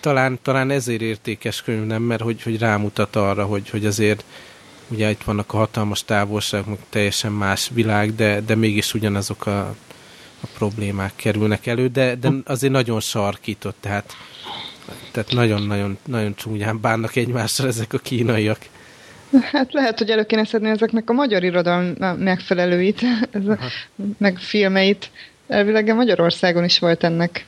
talán, talán ezért értékes könyv, nem, mert hogy, hogy rámutat arra, hogy, hogy azért ugye itt vannak a hatalmas távolságok, teljesen más világ, de, de mégis ugyanazok a, a problémák kerülnek elő, de, de azért nagyon sarkított, tehát tehát nagyon-nagyon nagyon csúnyán bánnak egymással ezek a kínaiak. Hát lehet, hogy elő kéne szedni ezeknek a magyar irodalom megfelelőit, meg filmeit. Elvileg Magyarországon is volt ennek.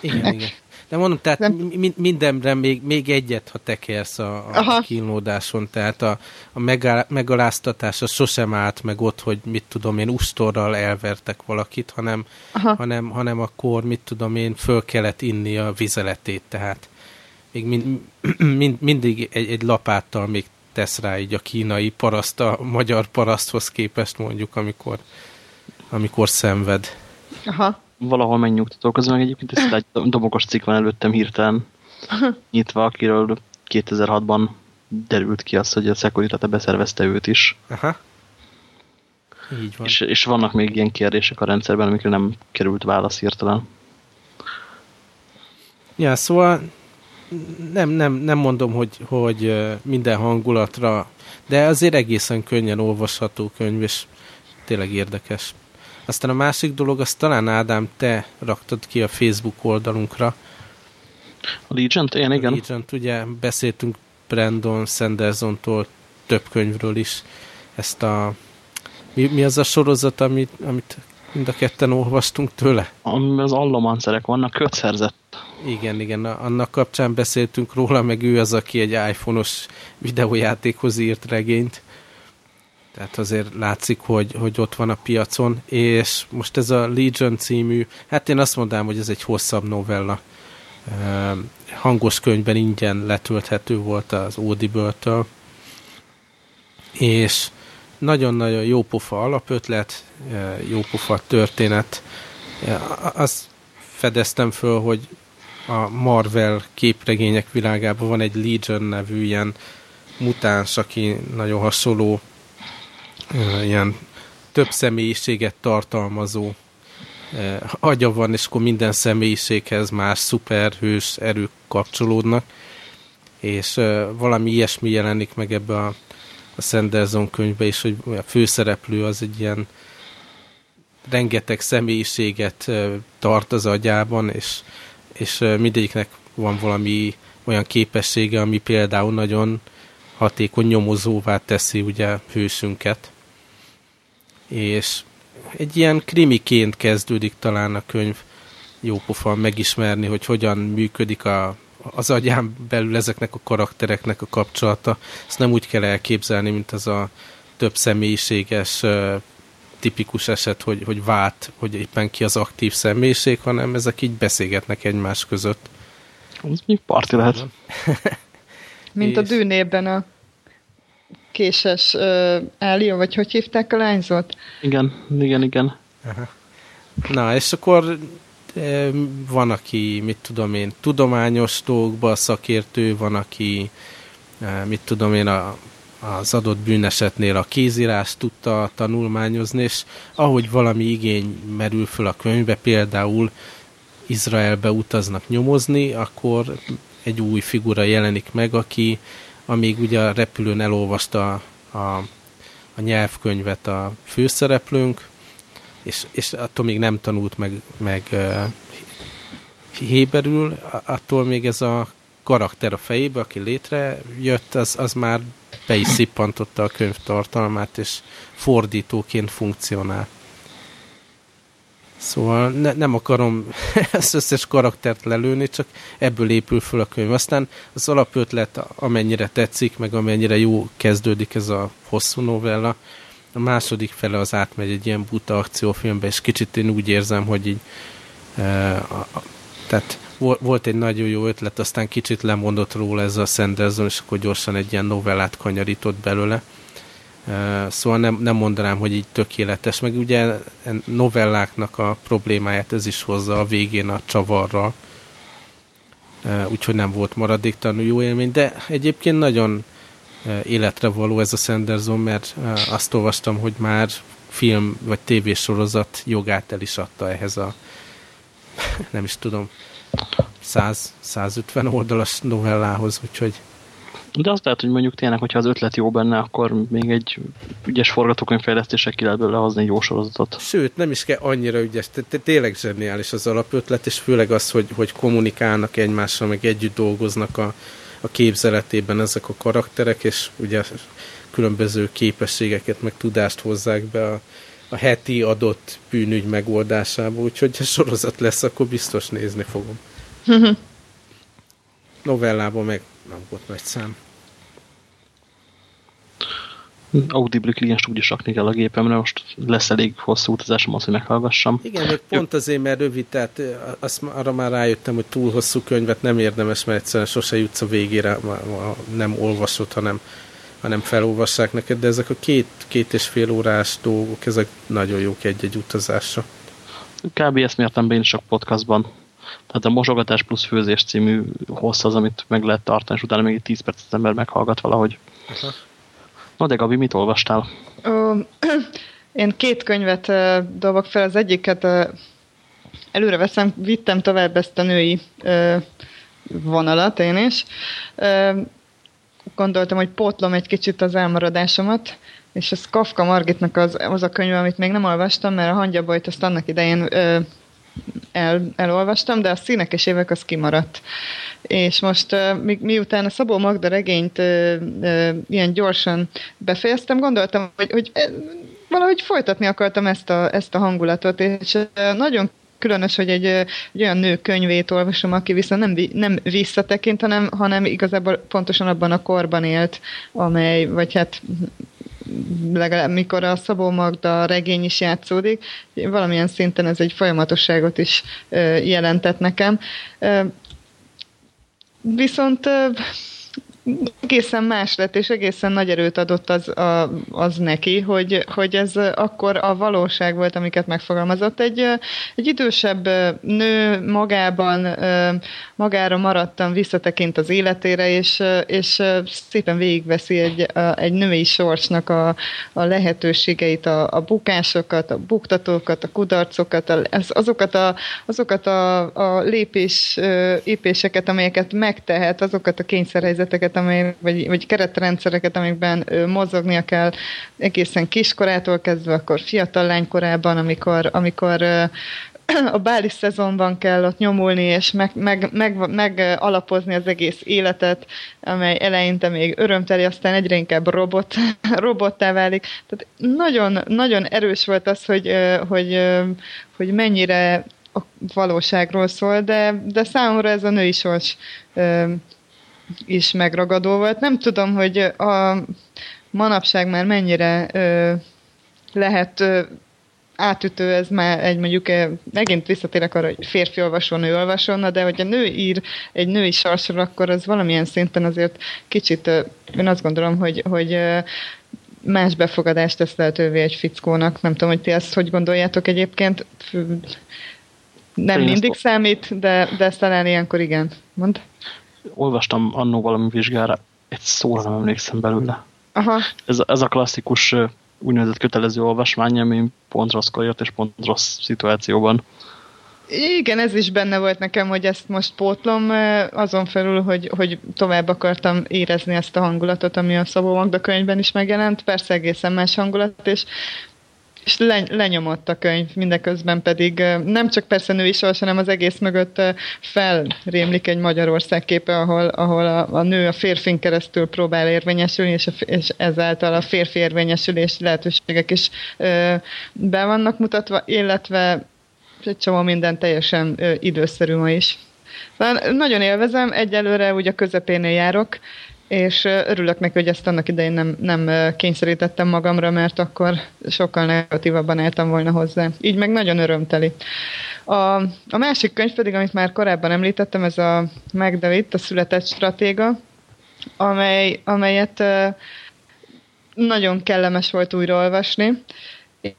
Igen, igen. De mondom, tehát nem. mindenre még, még egyet, ha tekersz a, a kínlódáson, tehát a, a megaláztatás az sosem állt meg ott, hogy mit tudom én, ustorral elvertek valakit, hanem, hanem, hanem akkor, mit tudom én, föl kellett inni a vizeletét, tehát még mind, mind, mindig egy, egy lapáttal még tesz rá így a kínai paraszt a magyar paraszthoz képest mondjuk, amikor, amikor szenved. Aha valahol megnyugtató. Közben meg egyébként ez egy dobogos cikk van előttem hirtelen nyitva, akiről 2006-ban derült ki az, hogy a Securitate beszervezte őt is. Aha. Így van. És, és vannak még ilyen kérdések a rendszerben, amikre nem került válasz hirtelen. Ja, szóval nem, nem, nem mondom, hogy, hogy minden hangulatra, de azért egészen könnyen olvasható könyv, és tényleg érdekes. Aztán a másik dolog, azt talán Ádám, te raktad ki a Facebook oldalunkra. A Legion-t? Én igen. A legion ugye beszéltünk Brandon Sanderson-tól több könyvről is. Ezt a... Mi, mi az a sorozat, amit, amit mind a ketten olvastunk tőle? Az allomancerek vannak, kötszerzett. Igen, igen, annak kapcsán beszéltünk róla, meg ő az, aki egy iPhone-os videójátékhoz írt regényt. Tehát azért látszik, hogy, hogy ott van a piacon, és most ez a Legion című, hát én azt mondanám, hogy ez egy hosszabb novella. Hangos könyvben ingyen letölthető volt az Audible-től, és nagyon-nagyon jó pofa alapötlet, jó pofa történet. Azt fedeztem föl, hogy a Marvel képregények világában van egy Legion nevű ilyen mutáns, aki nagyon hasonló ilyen több személyiséget tartalmazó agya van, és akkor minden személyiséghez más szuperhős erők kapcsolódnak, és valami ilyesmi jelenik meg ebbe a, a Sanderson könyvbe is, hogy a főszereplő az egy ilyen rengeteg személyiséget tart az agyában, és, és mindegyiknek van valami olyan képessége, ami például nagyon hatékony nyomozóvá teszi ugye hősünket és egy ilyen krimiként kezdődik talán a könyv jópofa megismerni, hogy hogyan működik a, az agyán belül ezeknek a karaktereknek a kapcsolata. Ezt nem úgy kell elképzelni, mint az a több személyiséges tipikus eset, hogy, hogy vált, hogy éppen ki az aktív személyiség, hanem ezek így beszélgetnek egymás között. Ez mi parti lehet. mint a dűnében a késes uh, Elio, vagy hogy hívták a lányzót? Igen, igen, igen. Aha. Na, és akkor van, aki, mit tudom én, tudományos dolgokban szakértő, van, aki, mit tudom én, a, az adott bűnesetnél a kézírást tudta tanulmányozni, és ahogy valami igény merül föl a könyvbe, például Izraelbe utaznak nyomozni, akkor egy új figura jelenik meg, aki amíg ugye a repülőn elolvasta a, a, a nyelvkönyvet a főszereplőnk, és, és attól még nem tanult meg, meg uh, héberül, attól még ez a karakter a fejébe, aki létrejött, az, az már be is szippantotta a könyv tartalmát, és fordítóként funkcionál. Szóval ne, nem akarom az összes karaktert lelőni, csak ebből épül föl a könyv. Aztán az alapötlet amennyire tetszik, meg amennyire jó kezdődik ez a hosszú novella, a második fele az átmegy egy ilyen buta akciófilmbe, és kicsit én úgy érzem, hogy így e, a, a, tehát volt egy nagyon jó ötlet, aztán kicsit lemondott róla ez a Sanderson, és akkor gyorsan egy ilyen novellát kanyarított belőle. Szóval nem, nem mondanám, hogy így tökéletes, meg ugye novelláknak a problémáját ez is hozza a végén a csavarra, úgyhogy nem volt maradéktalanul jó élmény, de egyébként nagyon életre való ez a Sanderson, mert azt olvastam, hogy már film vagy tévésorozat jogát el is adta ehhez a nem is tudom 100-150 oldalas novellához, úgyhogy de azt lehet, hogy mondjuk tényleg, hogyha az ötlet jó benne, akkor még egy ügyes forgatókönyvfejlesztéssel ki lehet belőle hozni egy jó sorozatot. Sőt, nem is kell annyira ügyes, tényleg zseniális az alapötlet, és főleg az, hogy, hogy kommunikálnak egymással, meg együtt dolgoznak a, a képzeletében ezek a karakterek, és ugye különböző képességeket, meg tudást hozzák be a, a heti adott bűnügy megoldásába, úgyhogy ha sorozat lesz, akkor biztos nézni fogom. Novellában meg nem volt nagy szám. Audible klienst úgyis rakni kell a gépemre, most lesz elég hosszú utazásom az, hogy meghallgassam. Igen, még pont azért, mert rövid, tehát azt, arra már rájöttem, hogy túl hosszú könyvet nem érdemes, mert egyszerűen sose jutsz a végére, nem olvasod, hanem, hanem felolvassák neked, de ezek a két, két és fél órás dolgok, ezek nagyon jók egy-egy utazásra. Kb. ezt mértem be én is a podcastban. Tehát a Mosogatás plusz főzés című hossz az, amit meg lehet tartani, és utána még egy 10 percet ember meghallgat valahogy. Aha. Na de Gabi, mit olvastál? Ö, én két könyvet uh, dobok fel. Az egyiket uh, előre veszem, vittem tovább ezt a női uh, vonalat én is. Uh, gondoltam, hogy pótlom egy kicsit az elmaradásomat, és ez Kafka Margitnak az, az a könyv, amit még nem olvastam, mert a hangyabolyt azt annak idején uh, el, elolvastam, de a színek és évek az kimaradt. És most mi, miután a Szabó Magda regényt uh, uh, ilyen gyorsan befejeztem, gondoltam, hogy, hogy valahogy folytatni akartam ezt a, ezt a hangulatot, és nagyon különös, hogy egy, egy olyan nő könyvét olvasom, aki viszont nem, nem visszatekint, hanem, hanem igazából pontosan abban a korban élt, amely, vagy hát legalább mikor a Szabó Magda regény is játszódik, valamilyen szinten ez egy folyamatosságot is jelentett nekem. Viszont egészen más lett, és egészen nagy erőt adott az, a, az neki, hogy, hogy ez akkor a valóság volt, amiket megfogalmazott. Egy, egy idősebb nő magában, magára maradtam, visszatekint az életére, és, és szépen végigveszi egy, egy női sorsnak a, a lehetőségeit, a, a bukásokat, a buktatókat, a kudarcokat, azokat a, azokat a, a lépés, lépéseket, amelyeket megtehet, azokat a kényszerhelyzeteket, amely, vagy, vagy keretrendszereket, amikben ö, mozognia kell egészen kiskorától kezdve, akkor fiatal lánykorában, amikor, amikor ö, a báli szezonban kell ott nyomulni, és meg, meg, meg, meg alapozni az egész életet, amely eleinte még örömteli, aztán egyre inkább robot, robottá válik. Tehát nagyon, nagyon erős volt az, hogy, hogy, hogy mennyire a valóságról szól, de, de számomra ez a női sors is megragadó volt. Nem tudom, hogy a manapság már mennyire ö, lehet ö, átütő ez már egy mondjuk, megint visszatérek arra, hogy férfi olvasó, nő olvasó, de hogy a nő ír egy női sorsról, akkor az valamilyen szinten azért kicsit, én azt gondolom, hogy, hogy más befogadást tesz lehetővé egy fickónak. Nem tudom, hogy ti ezt hogy gondoljátok egyébként. Nem mindig számít, de, de ezt talán ilyenkor igen. Mond olvastam annó valami vizsgára, egy szóra nem emlékszem belőle. Aha. Ez, ez a klasszikus úgynevezett kötelező olvasmány, ami pont rosszkor jött, és pont rossz szituációban. Igen, ez is benne volt nekem, hogy ezt most pótlom, azon felül, hogy, hogy tovább akartam érezni ezt a hangulatot, ami a Szabó Magda könyvben is megjelent, persze egészen más hangulat, és és le, lenyomott a könyv, mindeközben pedig nem csak persze női sors, hanem az egész mögött felrémlik egy Magyarország képe, ahol, ahol a, a nő a férfin keresztül próbál érvényesülni, és, a, és ezáltal a férfi érvényesülés lehetőségek is ö, be vannak mutatva, illetve egy csomó minden teljesen ö, időszerű ma is. Szóval nagyon élvezem, egyelőre ugye a közepénél járok, és örülök neki, hogy ezt annak idején nem, nem kényszerítettem magamra, mert akkor sokkal negatívabban álltam volna hozzá. Így meg nagyon örömteli. A, a másik könyv pedig, amit már korábban említettem, ez a Magdalit, a született stratéga, amely, amelyet nagyon kellemes volt újraolvasni,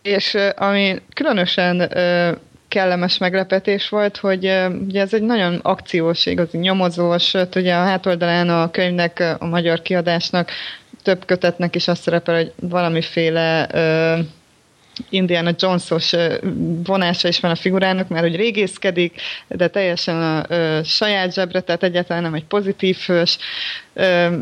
és ami különösen kellemes meglepetés volt, hogy ugye ez egy nagyon akciós, igazi nyomozós, ugye a hátoldalán a könyvnek, a magyar kiadásnak több kötetnek is azt szerepel, hogy valamiféle Indiana Jones-os vonása is van a figurának, mert hogy régészkedik, de teljesen a, saját zsebre, tehát egyáltalán nem egy pozitív hős.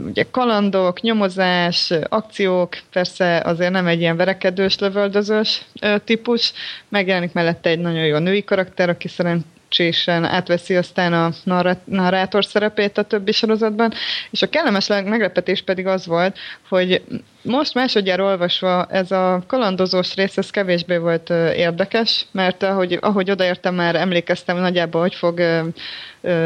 Ugye kalandok, nyomozás, akciók, persze azért nem egy ilyen verekedős, lövöldözős típus. Megjelenik mellette egy nagyon jó női karakter, aki szerint szerencsésen átveszi aztán a narrátor szerepét a többi sorozatban, és a kellemes meglepetés pedig az volt, hogy most másodjára olvasva ez a kalandozós rész, ez kevésbé volt érdekes, mert ahogy, ahogy odaértem már emlékeztem nagyjából, hogy fog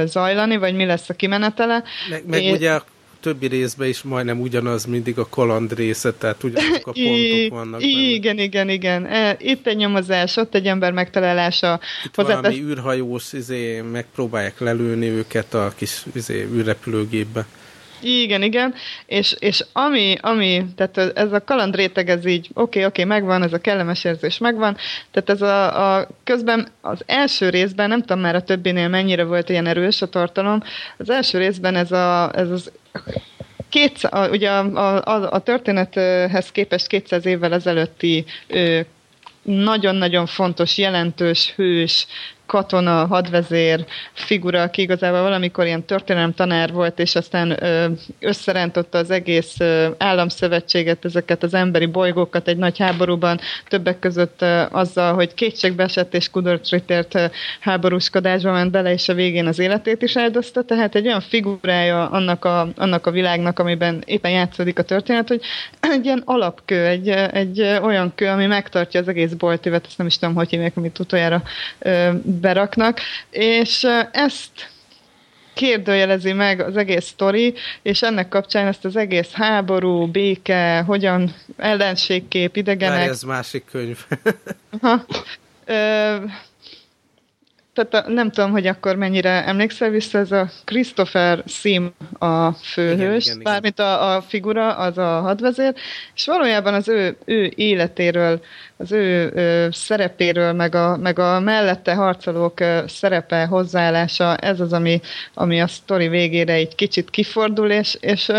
zajlani, vagy mi lesz a kimenetele. Meg, meg és... ugye a többi részben is majdnem ugyanaz mindig a kaland része, tehát ugyanazok a pontok vannak benne. Igen, igen, igen. E, itt egy nyomozás, ott egy ember megtalálása. Itt hozzátesz... valami űrhajós, izé, megpróbálják lelőni őket a kis izé, űrrepülőgépbe. Igen, igen, és, és ami, ami, tehát ez a kalandréteg, ez így, oké, okay, oké, okay, megvan, ez a kellemes érzés megvan, tehát ez a, a az az első részben, nem tudom már a többinél mennyire volt ilyen erős a tartalom, az első részben ez, a, ez az két, a, ugye a, a, a történethez képest 200 évvel ezelőtti nagyon-nagyon fontos, jelentős hős katona, hadvezér figura, aki igazából valamikor ilyen történelem tanár volt, és aztán összerántotta az egész államszövetséget, ezeket az emberi bolygókat egy nagy háborúban, többek között azzal, hogy kétségbe esett és kudarcra tért háborúskodásba ment bele, és a végén az életét is áldozta, tehát egy olyan figurája annak a, annak a világnak, amiben éppen játszódik a történet, hogy egy ilyen alapkő, egy, egy olyan kő, ami megtartja az egész boltívet, ezt nem is tudom, hogy hívják, amit utoljára beraknak, és ezt kérdőjelezi meg az egész sztori, és ennek kapcsán ezt az egész háború, béke, hogyan ellenségkép, idegenek... Várj, ez másik könyv. Aha. Ö, tehát nem tudom, hogy akkor mennyire emlékszel vissza, ez a Christopher Sim a főhős, igen, igen, bármint a, a figura, az a hadvezér, és valójában az ő, ő életéről, az ő, ő szerepéről, meg a, meg a mellette harcolók szerepe, hozzáállása, ez az, ami, ami a sztori végére egy kicsit kifordul, és, és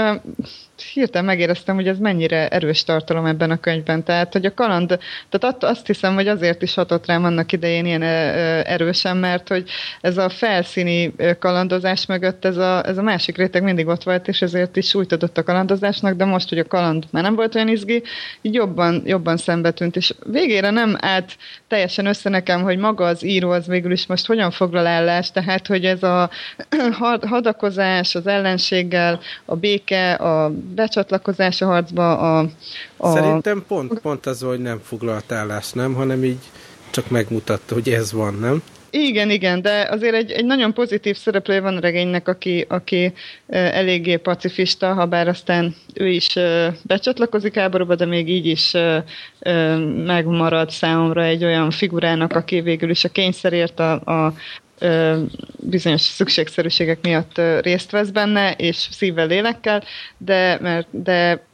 hirtelen megéreztem, hogy ez mennyire erős tartalom ebben a könyvben. Tehát, hogy a kaland, tehát azt hiszem, hogy azért is hatott rám annak idején ilyen erősen, mert hogy ez a felszíni kalandozás mögött ez a, ez a másik réteg mindig ott volt, és ezért is súlyt adott a kalandozásnak, de most, hogy a kaland már nem volt olyan izgi, így jobban, jobban szembetűnt, és végére nem állt teljesen össze nekem, hogy maga az író az végül is most hogyan foglal állást, tehát, hogy ez a hadakozás az ellenséggel, a béke, a becsatlakozás a harcba a, a... Szerintem pont, pont az, hogy nem foglalt állást, nem? Hanem így csak megmutatta, hogy ez van, nem? Igen, igen, de azért egy, egy nagyon pozitív szereplője van a regénynek, aki, aki eléggé pacifista, ha bár aztán ő is becsatlakozik háborúba, de még így is megmarad számomra egy olyan figurának, aki végül is a kényszerért a, a bizonyos szükségszerűségek miatt részt vesz benne, és szívvel, lélekkel, de, mert, de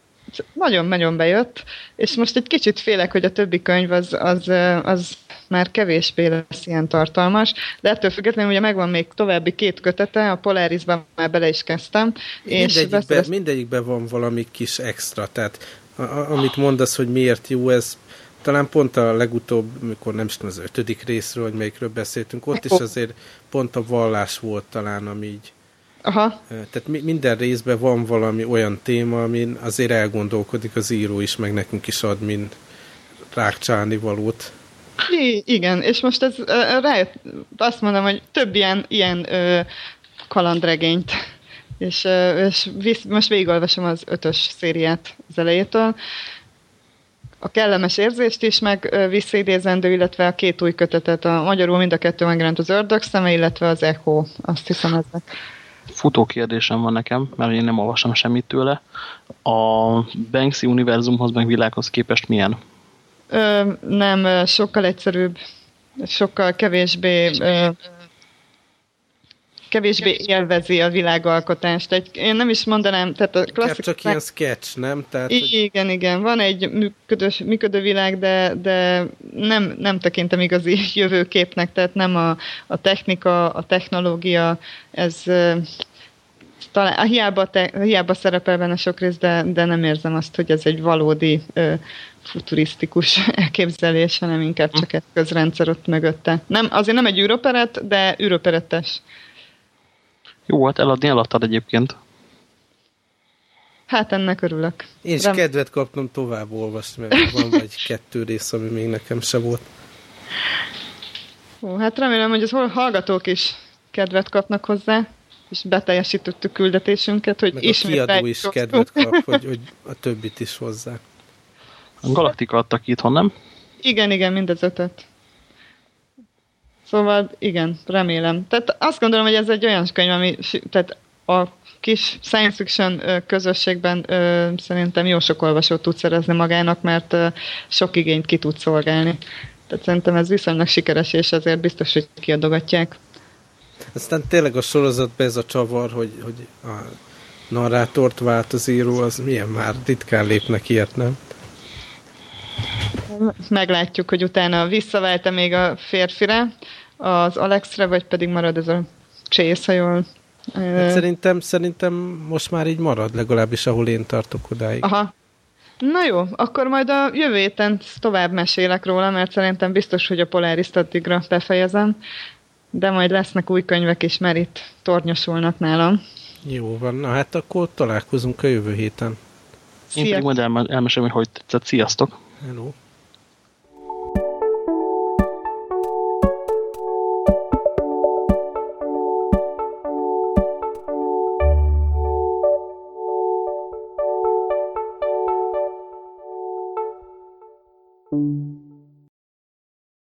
nagyon-nagyon bejött, és most egy kicsit félek, hogy a többi könyv az, az, az már kevésbé lesz ilyen tartalmas, de ettől függetlenül ugye megvan még további két kötete, a Polarisban már bele is kezdtem. Mindegyikben, és mindegyikben van valami kis extra, tehát a, a, amit mondasz, hogy miért jó ez, talán pont a legutóbb, amikor nem is tudom, az ötödik részről, hogy melyikről beszéltünk, ott is azért pont a vallás volt talán, ami így Aha. Tehát minden részben van valami olyan téma, amin azért elgondolkodik az író is, meg nekünk is ad, mint rákcsálni valót. I- igen, és most ez rájött, azt mondom, hogy több ilyen, ilyen ö, kalandregényt, és, és visz, most végigolvasom az ötös szériát az elejétől, a kellemes érzést is meg visszaidézendő, illetve a két új kötetet, a magyarul mind a kettő megjelent az ördög szeme, illetve az Echo, azt hiszem ezek. Futó kérdésem van nekem, mert én nem olvasom semmit tőle. A Banksy univerzumhoz meg világhoz képest milyen? Ö, nem, sokkal egyszerűbb, sokkal kevésbé ö, kevésbé élvezi a világalkotást. Egy, én nem is mondanám, tehát a klasszikus... csak ilyen sketch, nem? Tehát, igen, hogy... igen, van egy működő, működő világ, de, de nem, nem tekintem igazi jövőképnek, tehát nem a, a technika, a technológia, ez talán, a hiába, te, hiába szerepel benne sok rész, de, de nem érzem azt, hogy ez egy valódi ö, futurisztikus elképzelés, hanem inkább csak egy közrendszer ott mögötte. Nem, azért nem egy űroperet, de űroperetes. Jó, hát eladni eladtad egyébként. Hát ennek örülök. Én is Rem... kedvet kaptam tovább olvasni, mert van vagy kettő rész, ami még nekem se volt. Ó, hát remélem, hogy az hallgatók is kedvet kapnak hozzá, és beteljesítettük küldetésünket, hogy Meg ismét a kiadó is kedvet kap, hogy, hogy a többit is hozzá. A Galaktika adtak itthon, nem? Igen, igen, mindez ötöt. Szóval igen, remélem. Tehát azt gondolom, hogy ez egy olyan könyv, ami tehát a kis science fiction közösségben szerintem jó sok olvasót tud szerezni magának, mert sok igényt ki tud szolgálni. Tehát szerintem ez viszonylag sikeres, és ezért biztos, hogy kiadogatják. Aztán tényleg a sorozatban ez a csavar, hogy, hogy a narrátort vált az író, az milyen már ritkán lépnek ilyet, nem? Meglátjuk, hogy utána visszavált még a férfire, az Alexre, vagy pedig marad ez a Chase, ha jól... Hát szerintem, szerintem most már így marad, legalábbis ahol én tartok odáig. Aha. Na jó, akkor majd a jövő héten tovább mesélek róla, mert szerintem biztos, hogy a Polaris addigra befejezem, de majd lesznek új könyvek is, mert itt tornyosulnak nálam. Jó van, na hát akkor találkozunk a jövő héten. Én pedig majd elmesélem, hogy hogy tetszett. Sziasztok! Hello!